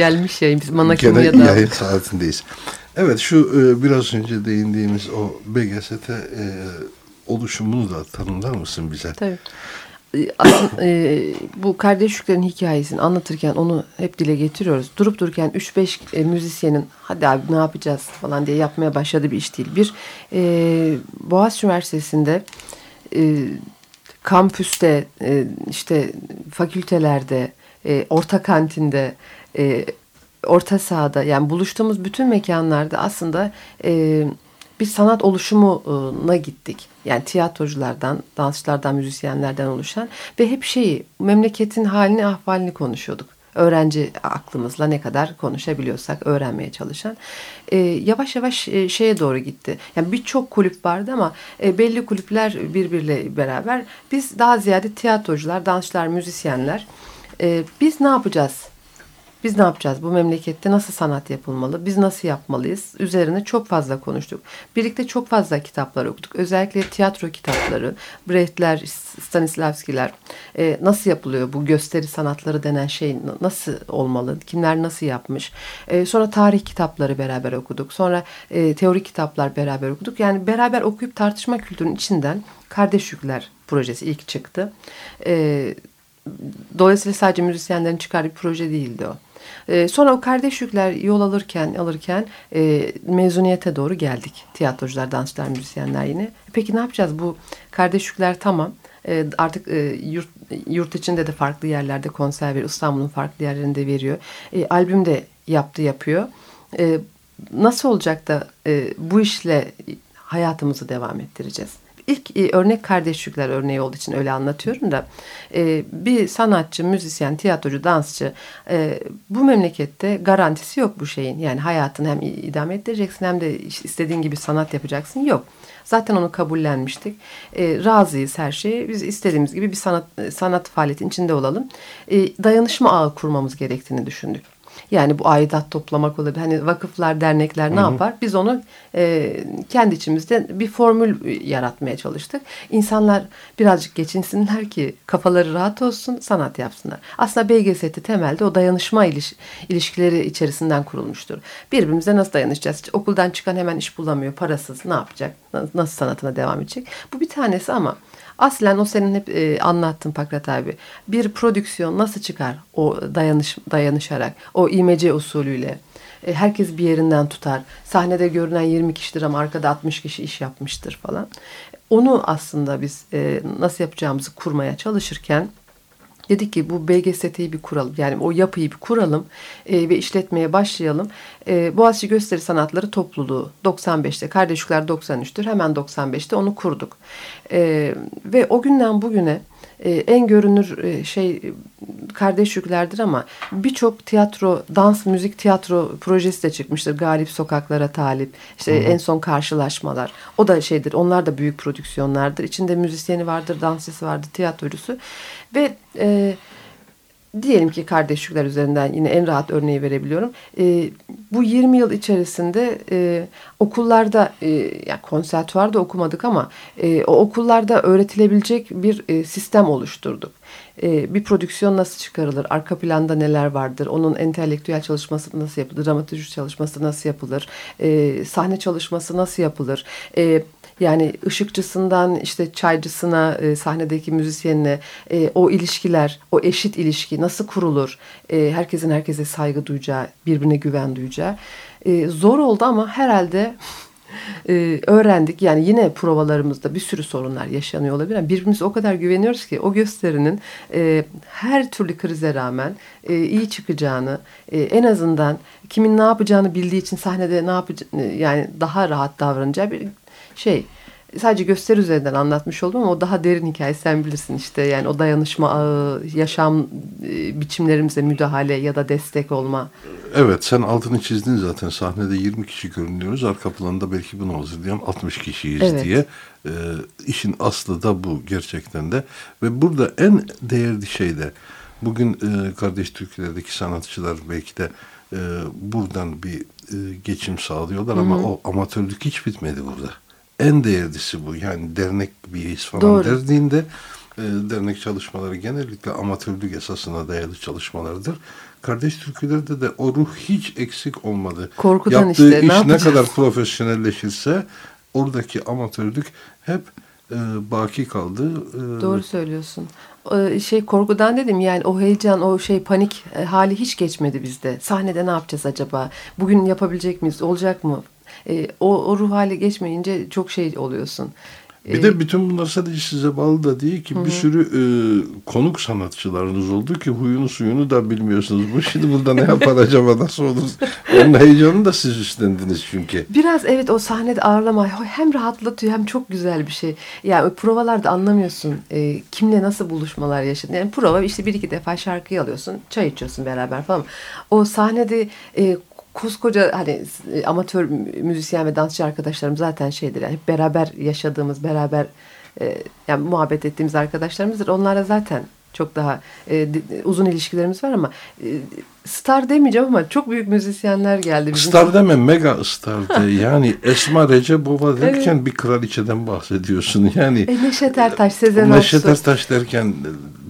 [SPEAKER 3] Gelmiş yayın. Biz
[SPEAKER 2] Gene
[SPEAKER 3] Manakimu'ya da.
[SPEAKER 2] yayın saatindeyiz. Evet şu e, biraz önce değindiğimiz o BGST e, oluşumunu da tanımlar mısın bize?
[SPEAKER 3] Tabii. E, Aslında, e, bu kardeşliklerin hikayesini anlatırken onu hep dile getiriyoruz. Durup dururken 3-5 e, müzisyenin hadi abi ne yapacağız falan diye yapmaya başladığı bir iş değil. Bir e, Boğaziçi Üniversitesi'nde e, kampüste e, işte fakültelerde e, orta kantinde e, orta sahada yani buluştuğumuz bütün mekanlarda aslında e, bir sanat oluşumuna gittik. Yani tiyatroculardan, dansçılardan, müzisyenlerden oluşan ve hep şeyi memleketin halini, ahvalini konuşuyorduk. Öğrenci aklımızla ne kadar konuşabiliyorsak öğrenmeye çalışan. E, yavaş yavaş e, şeye doğru gitti. Yani birçok kulüp vardı ama e, belli kulüpler birbiriyle beraber biz daha ziyade tiyatrocular, dansçılar, müzisyenler e, biz ne yapacağız Biz ne yapacağız? Bu memlekette nasıl sanat yapılmalı? Biz nasıl yapmalıyız? Üzerine çok fazla konuştuk. Birlikte çok fazla kitaplar okuduk. Özellikle tiyatro kitapları, Brecht'ler, Stanislavski'ler e, nasıl yapılıyor bu gösteri sanatları denen şey nasıl olmalı? Kimler nasıl yapmış? E, sonra tarih kitapları beraber okuduk. Sonra e, teori kitaplar beraber okuduk. Yani beraber okuyup tartışma kültürünün içinden Kardeş Yükler projesi ilk çıktı. E, dolayısıyla sadece müzisyenlerin çıkardığı bir proje değildi o. E, sonra o kardeş yükler yol alırken alırken e, mezuniyete doğru geldik. Tiyatrocular, dansçılar, müzisyenler yine. Peki ne yapacağız? Bu kardeş yükler tamam. E, artık e, yurt, yurt içinde de farklı yerlerde konser veriyor. İstanbul'un farklı yerlerinde veriyor. E, albüm de yaptı yapıyor. E, nasıl olacak da e, bu işle hayatımızı devam ettireceğiz? İlk e, örnek kardeşlikler örneği olduğu için öyle anlatıyorum da e, bir sanatçı, müzisyen, tiyatrocu, dansçı e, bu memlekette garantisi yok bu şeyin. Yani hayatını hem idame ettireceksin hem de istediğin gibi sanat yapacaksın. Yok. Zaten onu kabullenmiştik. E, razıyız her şeye. Biz istediğimiz gibi bir sanat sanat faaliyetin içinde olalım. E, dayanışma ağı kurmamız gerektiğini düşündük. Yani bu aidat toplamak olabilir. Hani vakıflar, dernekler ne Hı -hı. yapar? Biz onu e, kendi içimizde bir formül yaratmaya çalıştık. İnsanlar birazcık geçinsinler ki kafaları rahat olsun, sanat yapsınlar. Aslında BGST temelde o dayanışma iliş, ilişkileri içerisinden kurulmuştur. Birbirimize nasıl dayanışacağız? Okuldan çıkan hemen iş bulamıyor, parasız ne yapacak? Nasıl sanatına devam edecek? Bu bir tanesi ama Aslen o senin hep e, anlattığın Pakrat abi. Bir prodüksiyon nasıl çıkar o dayanış, dayanışarak, o imece usulüyle. E, herkes bir yerinden tutar. Sahnede görünen 20 kişidir ama arkada 60 kişi iş yapmıştır falan. Onu aslında biz e, nasıl yapacağımızı kurmaya çalışırken Dedik ki bu BGST'yi bir kuralım. Yani o yapıyı bir kuralım e, ve işletmeye başlayalım. E, Boğaziçi Gösteri Sanatları Topluluğu 95'te, Kardeşlikler 93'tür. Hemen 95'te onu kurduk. E, ve o günden bugüne e, en görünür e, şey kardeş yüklerdir ama birçok tiyatro, dans, müzik tiyatro projesi de çıkmıştır. Galip Sokaklara Talip, işte Hı-hı. en son karşılaşmalar. O da şeydir, onlar da büyük prodüksiyonlardır. İçinde müzisyeni vardır, dansçısı vardır, tiyatrocusu. Ve e, diyelim ki kardeşlikler üzerinden yine en rahat örneği verebiliyorum. E, bu 20 yıl içerisinde e, okullarda e, yani konservatuvarda okumadık ama e, o okullarda öğretilebilecek bir e, sistem oluşturduk. E, bir prodüksiyon nasıl çıkarılır? Arka planda neler vardır? Onun entelektüel çalışması nasıl yapılır? Dramaturji çalışması nasıl yapılır? E, sahne çalışması nasıl yapılır? E, yani ışıkçısından işte çaycısına, e, sahnedeki müzisyenine e, o ilişkiler, o eşit ilişki nasıl kurulur? E, herkesin herkese saygı duyacağı, birbirine güven duyacağı. E, zor oldu ama herhalde e, öğrendik. Yani yine provalarımızda bir sürü sorunlar yaşanıyor olabilir. Yani birbirimize o kadar güveniyoruz ki o gösterinin e, her türlü krize rağmen e, iyi çıkacağını, e, en azından kimin ne yapacağını bildiği için sahnede ne yapacağını yani daha rahat davranacağı bir şey sadece gösteri üzerinden anlatmış oldum ama o daha derin hikaye sen bilirsin işte yani o dayanışma ağı, yaşam e, biçimlerimize müdahale ya da destek olma.
[SPEAKER 2] Evet sen altını çizdin zaten sahnede 20 kişi görünüyoruz arka planda belki bunu hazırlayan 60 kişiyiz evet. diye. E, işin aslı da bu gerçekten de ve burada en değerli şey de bugün e, kardeş Türkiye'deki sanatçılar belki de e, buradan bir e, geçim sağlıyorlar Hı -hı. ama o amatörlük hiç bitmedi burada en değerlisi bu. Yani dernek bir his falan Doğru. derdiğinde e, dernek çalışmaları genellikle amatörlük esasına dayalı çalışmalardır. Kardeş Türkülerde de o ruh hiç eksik olmadı.
[SPEAKER 3] Korkudan
[SPEAKER 2] Yaptığı
[SPEAKER 3] işte,
[SPEAKER 2] iş ne, ne kadar profesyonelleşirse oradaki amatörlük hep e, baki kaldı.
[SPEAKER 3] E, Doğru söylüyorsun. Şey korkudan dedim yani o heyecan, o şey panik e, hali hiç geçmedi bizde. Sahnede ne yapacağız acaba? Bugün yapabilecek miyiz? Olacak mı? E, o, o ruh hali geçmeyince çok şey oluyorsun.
[SPEAKER 2] Bir e, de bütün bunlar sadece size bağlı da değil ki hı. bir sürü e, konuk sanatçılarınız oldu ki huyunu suyunu da bilmiyorsunuz. Bu şimdi burada ne yapar acaba nasıl olur? Onun heyecanını da siz üstlendiniz çünkü.
[SPEAKER 3] Biraz evet o sahnede ağırlama hem rahatlatıyor hem çok güzel bir şey. Yani provalarda anlamıyorsun e, kimle nasıl buluşmalar yaşadın. Yani prova işte bir iki defa şarkıyı alıyorsun çay içiyorsun beraber falan. O sahnede e, koskoca hani amatör müzisyen ve dansçı arkadaşlarım zaten şeydir yani hep beraber yaşadığımız beraber e, yani muhabbet ettiğimiz arkadaşlarımızdır. Onlarla zaten Çok daha e, uzun ilişkilerimiz var ama e, star demeyeceğim ama çok büyük müzisyenler geldi.
[SPEAKER 2] Bizim star deme mega star de. yani Esma Recepova derken evet. bir kraliçeden bahsediyorsun. Yani
[SPEAKER 3] e, Neşet Ertaş, Sezen
[SPEAKER 2] Neşet Ertaş derken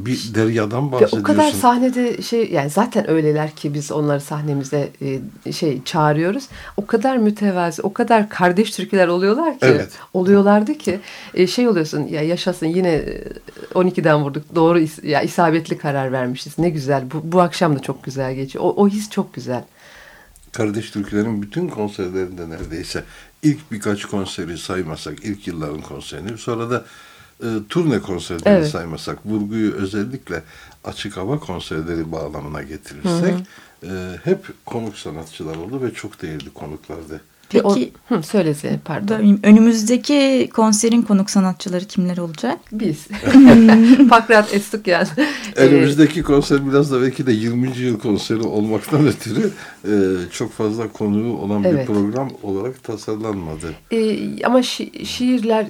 [SPEAKER 2] bir deryadan bahsediyorsun.
[SPEAKER 3] Ve o kadar sahnede şey yani zaten öyleler ki biz onları sahnemize e, şey çağırıyoruz. O kadar mütevazi, o kadar kardeş türküler oluyorlar ki. Evet. Oluyorlardı ki e, şey oluyorsun ya yaşasın yine 12'den vurduk. Doğru ya isabetli karar vermişiz. Ne güzel. Bu, bu akşam da çok güzel geçiyor. O, o his çok güzel.
[SPEAKER 2] Kardeş Türklerin bütün konserlerinde neredeyse ilk birkaç konseri saymasak ilk yılların konserini sonra da e, turne konserleri evet. saymasak vurguyu özellikle açık hava konserleri bağlamına getirirsek hı hı. E, hep konuk sanatçılar oldu ve çok değerli konuklardı.
[SPEAKER 3] Peki o, hı, söylesene pardon.
[SPEAKER 4] Önümüzdeki konserin konuk sanatçıları kimler olacak?
[SPEAKER 3] Biz. Pakrat Estukyan.
[SPEAKER 2] Önümüzdeki konser biraz da belki de 20. yıl konseri olmaktan ötürü e, çok fazla konuğu olan evet. bir program olarak tasarlanmadı.
[SPEAKER 3] E, ama şi şiirler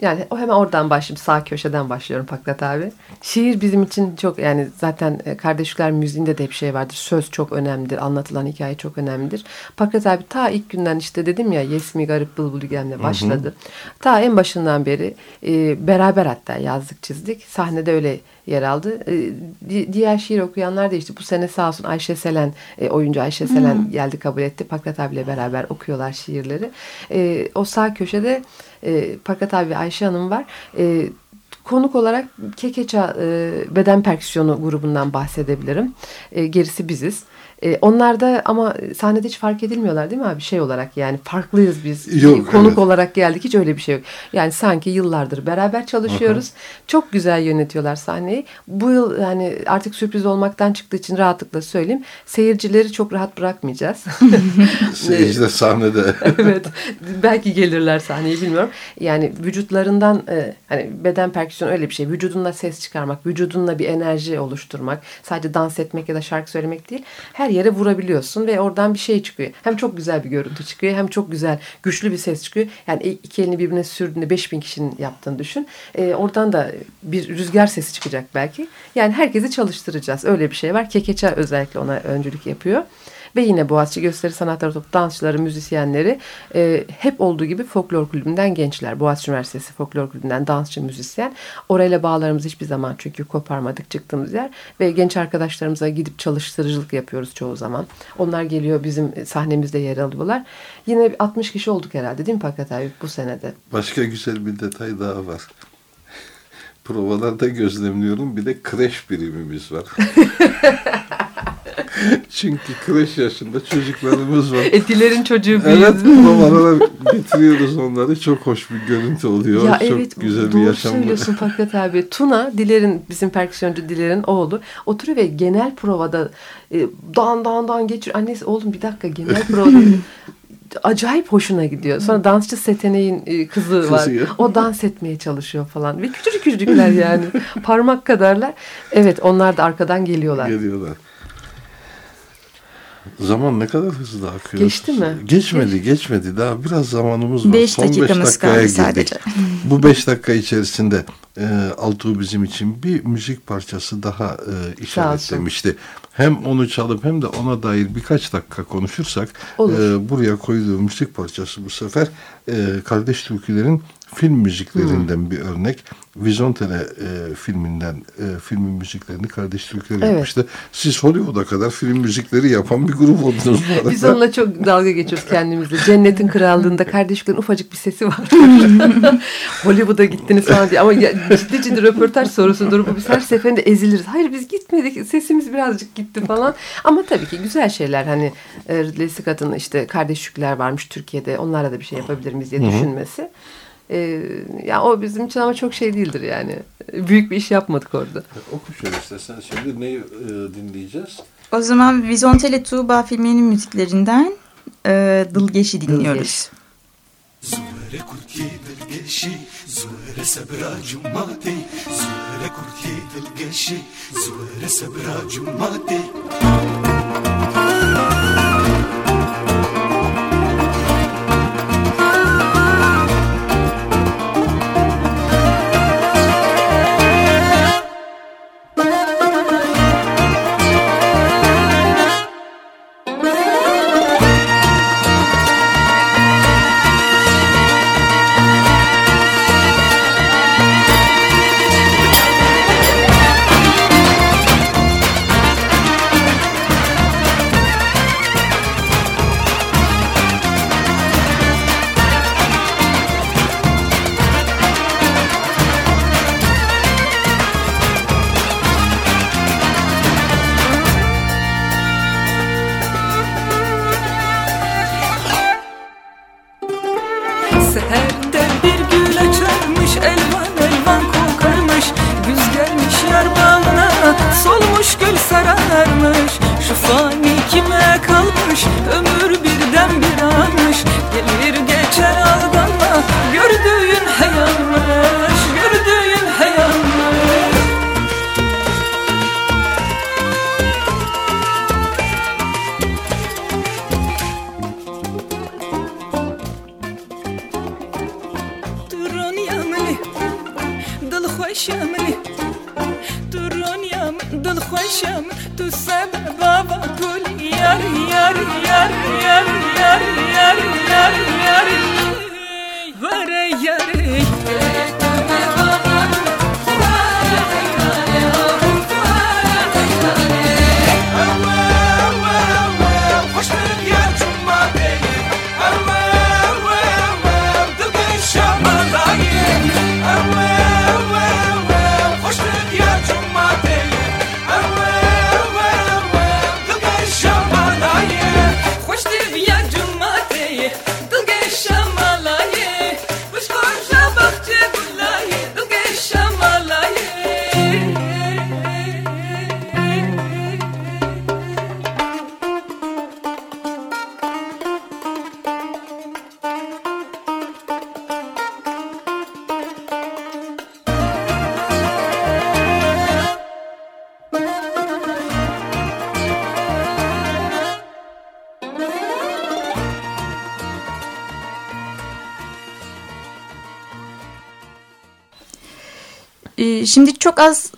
[SPEAKER 3] yani o hemen oradan başlayayım sağ köşeden başlıyorum Pakrat abi. Şiir bizim için çok yani zaten e, kardeşler müziğinde de hep şey vardır. Söz çok önemlidir. Anlatılan hikaye çok önemlidir. Pakrat abi ta ilk günden işte dedim ya Yesmi Garip Bulbulu gelme başladı. Hı hı. Ta en başından beri e, beraber hatta yazdık çizdik. Sahnede öyle yer aldı. E, di diğer şiir okuyanlar da işte bu sene sağ olsun Ayşe Selen e, oyuncu Ayşe Selen geldi kabul etti. Pakrat abiyle beraber okuyorlar şiirleri. E, o sağ köşede e, Pakrat abi ve Ayşe Hanım var. E, konuk olarak Kekeça e, beden perküsyonu grubundan bahsedebilirim. E, gerisi biziz. E, onlar da ama sahnede hiç fark edilmiyorlar değil mi abi? Şey olarak yani farklıyız biz. Yok, Konuk evet. olarak geldik. Hiç öyle bir şey yok. Yani sanki yıllardır beraber çalışıyoruz. Aha. Çok güzel yönetiyorlar sahneyi. Bu yıl yani artık sürpriz olmaktan çıktığı için rahatlıkla söyleyeyim. Seyircileri çok rahat bırakmayacağız.
[SPEAKER 2] Seyirciler sahnede.
[SPEAKER 3] evet. Belki gelirler sahneye bilmiyorum. Yani vücutlarından e, hani beden perküsyon öyle bir şey. Vücudunla ses çıkarmak, vücudunla bir enerji oluşturmak. Sadece dans etmek ya da şarkı söylemek değil. Her yere vurabiliyorsun ve oradan bir şey çıkıyor. Hem çok güzel bir görüntü çıkıyor hem çok güzel güçlü bir ses çıkıyor. Yani iki elini birbirine sürdüğünde 5000 kişinin yaptığını düşün. E, oradan da bir rüzgar sesi çıkacak belki. Yani herkesi çalıştıracağız. Öyle bir şey var. Kekeça özellikle ona öncülük yapıyor. Ve yine Boğaziçi Gösteri Sanatları Top dansçıları, müzisyenleri e, hep olduğu gibi folklor kulübünden gençler. Boğaziçi Üniversitesi folklor kulübünden dansçı, müzisyen. Orayla bağlarımız hiçbir zaman çünkü koparmadık çıktığımız yer. Ve genç arkadaşlarımıza gidip çalıştırıcılık yapıyoruz çoğu zaman. Onlar geliyor bizim sahnemizde yer alıyorlar. Yine 60 kişi olduk herhalde değil mi Fakat abi bu senede?
[SPEAKER 2] Başka güzel bir detay daha var provalarda gözlemliyorum. Bir de kreş birimimiz var. Çünkü kreş yaşında çocuklarımız var.
[SPEAKER 3] Etilerin çocuğu
[SPEAKER 2] büyüdü. Evet babalara getiriyoruz onları. Çok hoş bir görüntü oluyor. Ya Çok evet, güzel bir yaşam.
[SPEAKER 3] Doğru söylüyorsun Fakat abi. Tuna Diler'in bizim perküsyoncu Diler'in oğlu. Oturuyor ve genel provada e, dan dan dan geçiyor. Annesi oğlum bir dakika genel provada acayip hoşuna gidiyor. Sonra dansçı Seteneğin e, kızı var. O dans etmeye çalışıyor falan. Ve küçücük küçücükler yani. Parmak kadarlar. Evet onlar da arkadan geliyorlar.
[SPEAKER 2] Geliyorlar. Zaman ne kadar hızlı akıyor.
[SPEAKER 3] Geçti mi?
[SPEAKER 2] Geçmedi, Geç. geçmedi. Daha biraz zamanımız var.
[SPEAKER 4] Beş Son dakikamız beş dakikaya kaldı sadece.
[SPEAKER 2] Bu beş dakika içerisinde e, Altuğ bizim için bir müzik parçası daha e, işaretlemişti. Hem onu çalıp hem de ona dair birkaç dakika konuşursak e, buraya koyduğum müzik parçası bu sefer e, Kardeş Türkülerin film müziklerinden hmm. bir örnek. Vizontele e, filminden e, filmin müziklerini kardeş Türkler evet. yapmıştı. Siz Hollywood'a kadar film müzikleri yapan bir grup oldunuz.
[SPEAKER 3] Biz onunla çok dalga geçiyoruz kendimizle. Cennetin Krallığı'nda kardeşlerin ufacık bir sesi var. Hollywood'a gittiniz falan diye. Ama ya, ciddi ciddi röportaj sorusudur. Bu biz her seferinde eziliriz. Hayır biz gitmedik. Sesimiz birazcık gitti falan. Ama tabii ki güzel şeyler. Hani e, Lesikat'ın işte kardeşlikler varmış Türkiye'de. Onlarla da bir şey yapabilir miyiz diye Hı -hı. Düşünmesi. Ee, ya o bizim için ama çok şey değildir yani. Büyük bir iş yapmadık orada.
[SPEAKER 2] Oku şöyle istersen. Şimdi neyi e, dinleyeceğiz?
[SPEAKER 4] O zaman Vizontele Tuğba filminin müziklerinden e, Dılgeç'i dinliyoruz. Zure kurki dilgeşi, zure sebra cumati, zure kurki dilgeşi, zure sebra cumati.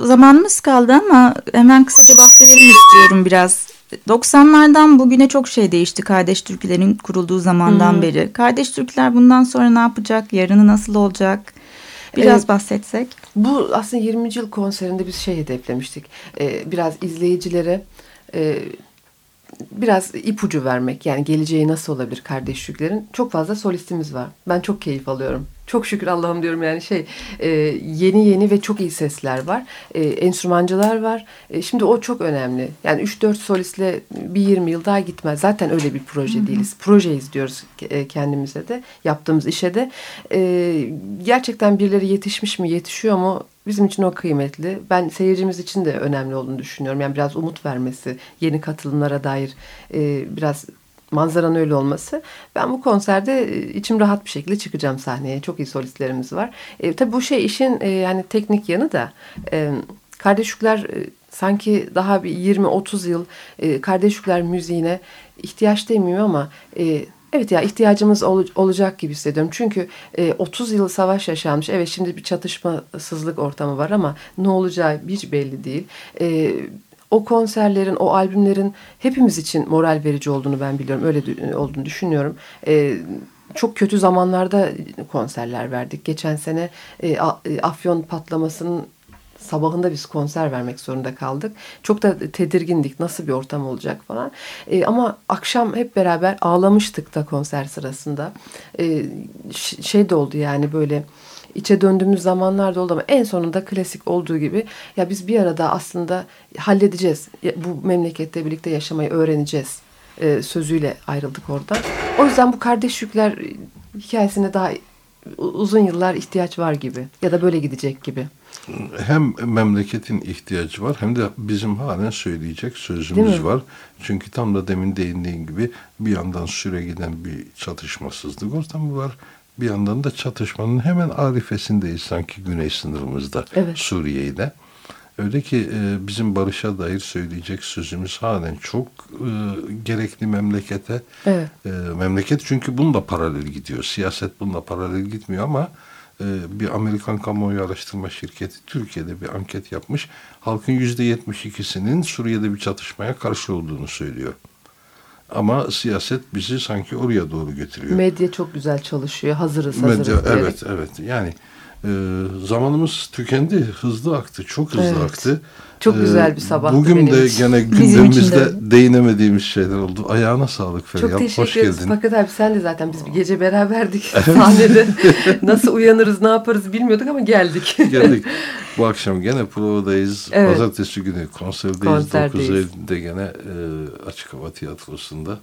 [SPEAKER 4] Zamanımız kaldı ama hemen kısaca bahsedelim istiyorum biraz. 90'lardan bugüne çok şey değişti kardeş türkülerin kurulduğu zamandan hmm. beri. Kardeş türküler bundan sonra ne yapacak? Yarını nasıl olacak? Biraz evet, bahsetsek.
[SPEAKER 3] Bu aslında 20. yıl konserinde biz şey hedeflemiştik. Ee, biraz izleyicilere e, biraz ipucu vermek. Yani geleceği nasıl olabilir kardeşliklerin? Çok fazla solistimiz var. Ben çok keyif alıyorum. Çok şükür Allah'ım diyorum yani şey e, yeni yeni ve çok iyi sesler var. E, enstrümancılar var. E, şimdi o çok önemli. Yani 3-4 solistle bir 20 yıl daha gitmez. Zaten öyle bir proje değiliz. Projeyiz diyoruz e, kendimize de. Yaptığımız işe de. E, gerçekten birileri yetişmiş mi yetişiyor mu bizim için o kıymetli. Ben seyircimiz için de önemli olduğunu düşünüyorum. Yani biraz umut vermesi, yeni katılımlara dair e, biraz manzaranın öyle olması. Ben bu konserde e, içim rahat bir şekilde çıkacağım sahneye. Çok iyi solistlerimiz var. E, tabii bu şey işin e, yani teknik yanı da e, kardeşlikler e, sanki daha bir 20-30 yıl e, kardeşlikler müziğine ihtiyaç demiyor ama e, Evet ya ihtiyacımız ol, olacak gibi hissediyorum. Çünkü e, 30 yıl savaş yaşanmış. Evet şimdi bir çatışmasızlık ortamı var ama ne olacağı hiç belli değil. E, o konserlerin, o albümlerin hepimiz için moral verici olduğunu ben biliyorum. Öyle olduğunu düşünüyorum. E, çok kötü zamanlarda konserler verdik. Geçen sene e, e, Afyon patlamasının sabahında biz konser vermek zorunda kaldık. Çok da tedirgindik nasıl bir ortam olacak falan. E, ama akşam hep beraber ağlamıştık da konser sırasında. E, şey de oldu yani böyle içe döndüğümüz zamanlar da oldu ama en sonunda klasik olduğu gibi ya biz bir arada aslında halledeceğiz. Bu memlekette birlikte yaşamayı öğreneceğiz e, sözüyle ayrıldık oradan. O yüzden bu kardeş yükler hikayesine daha uzun yıllar ihtiyaç var gibi ya da böyle gidecek gibi.
[SPEAKER 2] Hem memleketin ihtiyacı var hem de bizim halen söyleyecek sözümüz var. Çünkü tam da demin değindiğin gibi bir yandan süre giden bir çatışmasızlık ortamı var. Bir yandan da çatışmanın hemen arifesindeyiz sanki güney sınırımızda evet. Suriye ile. Öyle ki e, bizim barışa dair söyleyecek sözümüz halen çok e, gerekli memlekete. Evet. E, memleket çünkü bununla paralel gidiyor. Siyaset bununla paralel gitmiyor ama e, bir Amerikan kamuoyu araştırma şirketi Türkiye'de bir anket yapmış. Halkın yüzde yetmiş ikisinin Suriye'de bir çatışmaya karşı olduğunu söylüyor. Ama siyaset bizi sanki oraya doğru götürüyor.
[SPEAKER 3] Medya çok güzel çalışıyor. Hazırız, hazırız.
[SPEAKER 2] Medya, evet, evet. Yani e, zamanımız tükendi. Hızlı aktı. Çok hızlı evet. aktı.
[SPEAKER 3] Çok güzel bir sabah.
[SPEAKER 2] Bugün de için. gene gündemimizde değinemediğimiz şeyler oldu. Ayağına sağlık Feryal.
[SPEAKER 3] Çok teşekkür Hoş ederiz. Geldin. Fakat abi sen de zaten biz bir gece beraberdik sahnede. Nasıl uyanırız ne yaparız bilmiyorduk ama geldik.
[SPEAKER 2] Geldik. Bu akşam gene provadayız. Evet. Pazartesi günü konserdeyiz. konserdeyiz. 9 Eylül'de gene e, Açık Hava Tiyatrosu'nda.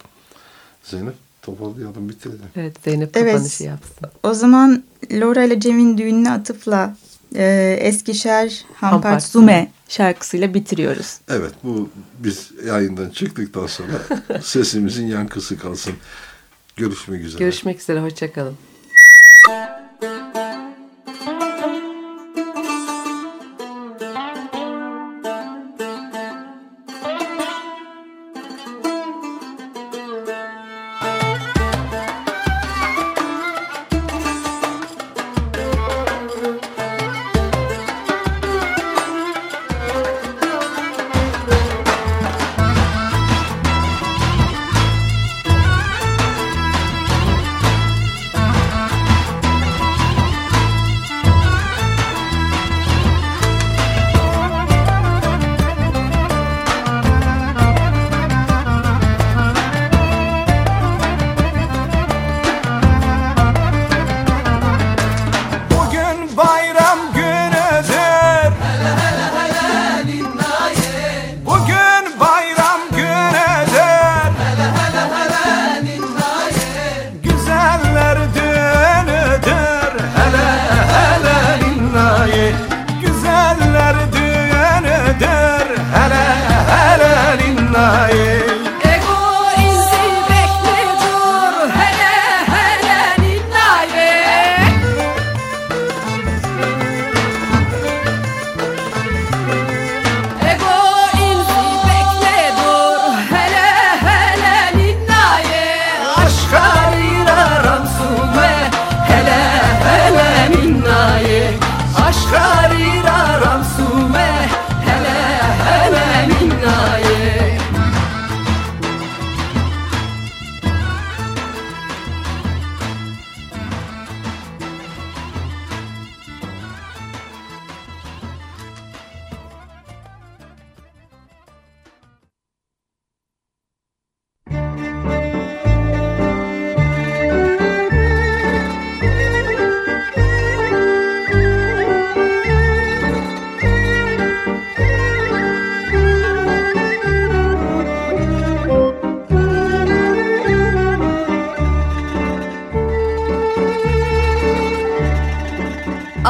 [SPEAKER 2] Zeynep toparlayalım bitirelim.
[SPEAKER 3] Evet Zeynep kapanışı evet. yapsın.
[SPEAKER 4] O zaman Laura ile Cem'in düğününe atıfla e, Eskişehir Hampart Zume şarkısıyla bitiriyoruz.
[SPEAKER 2] Evet bu biz yayından çıktıktan sonra sesimizin yankısı kalsın. Görüşmek üzere.
[SPEAKER 3] Görüşmek üzere hoşçakalın.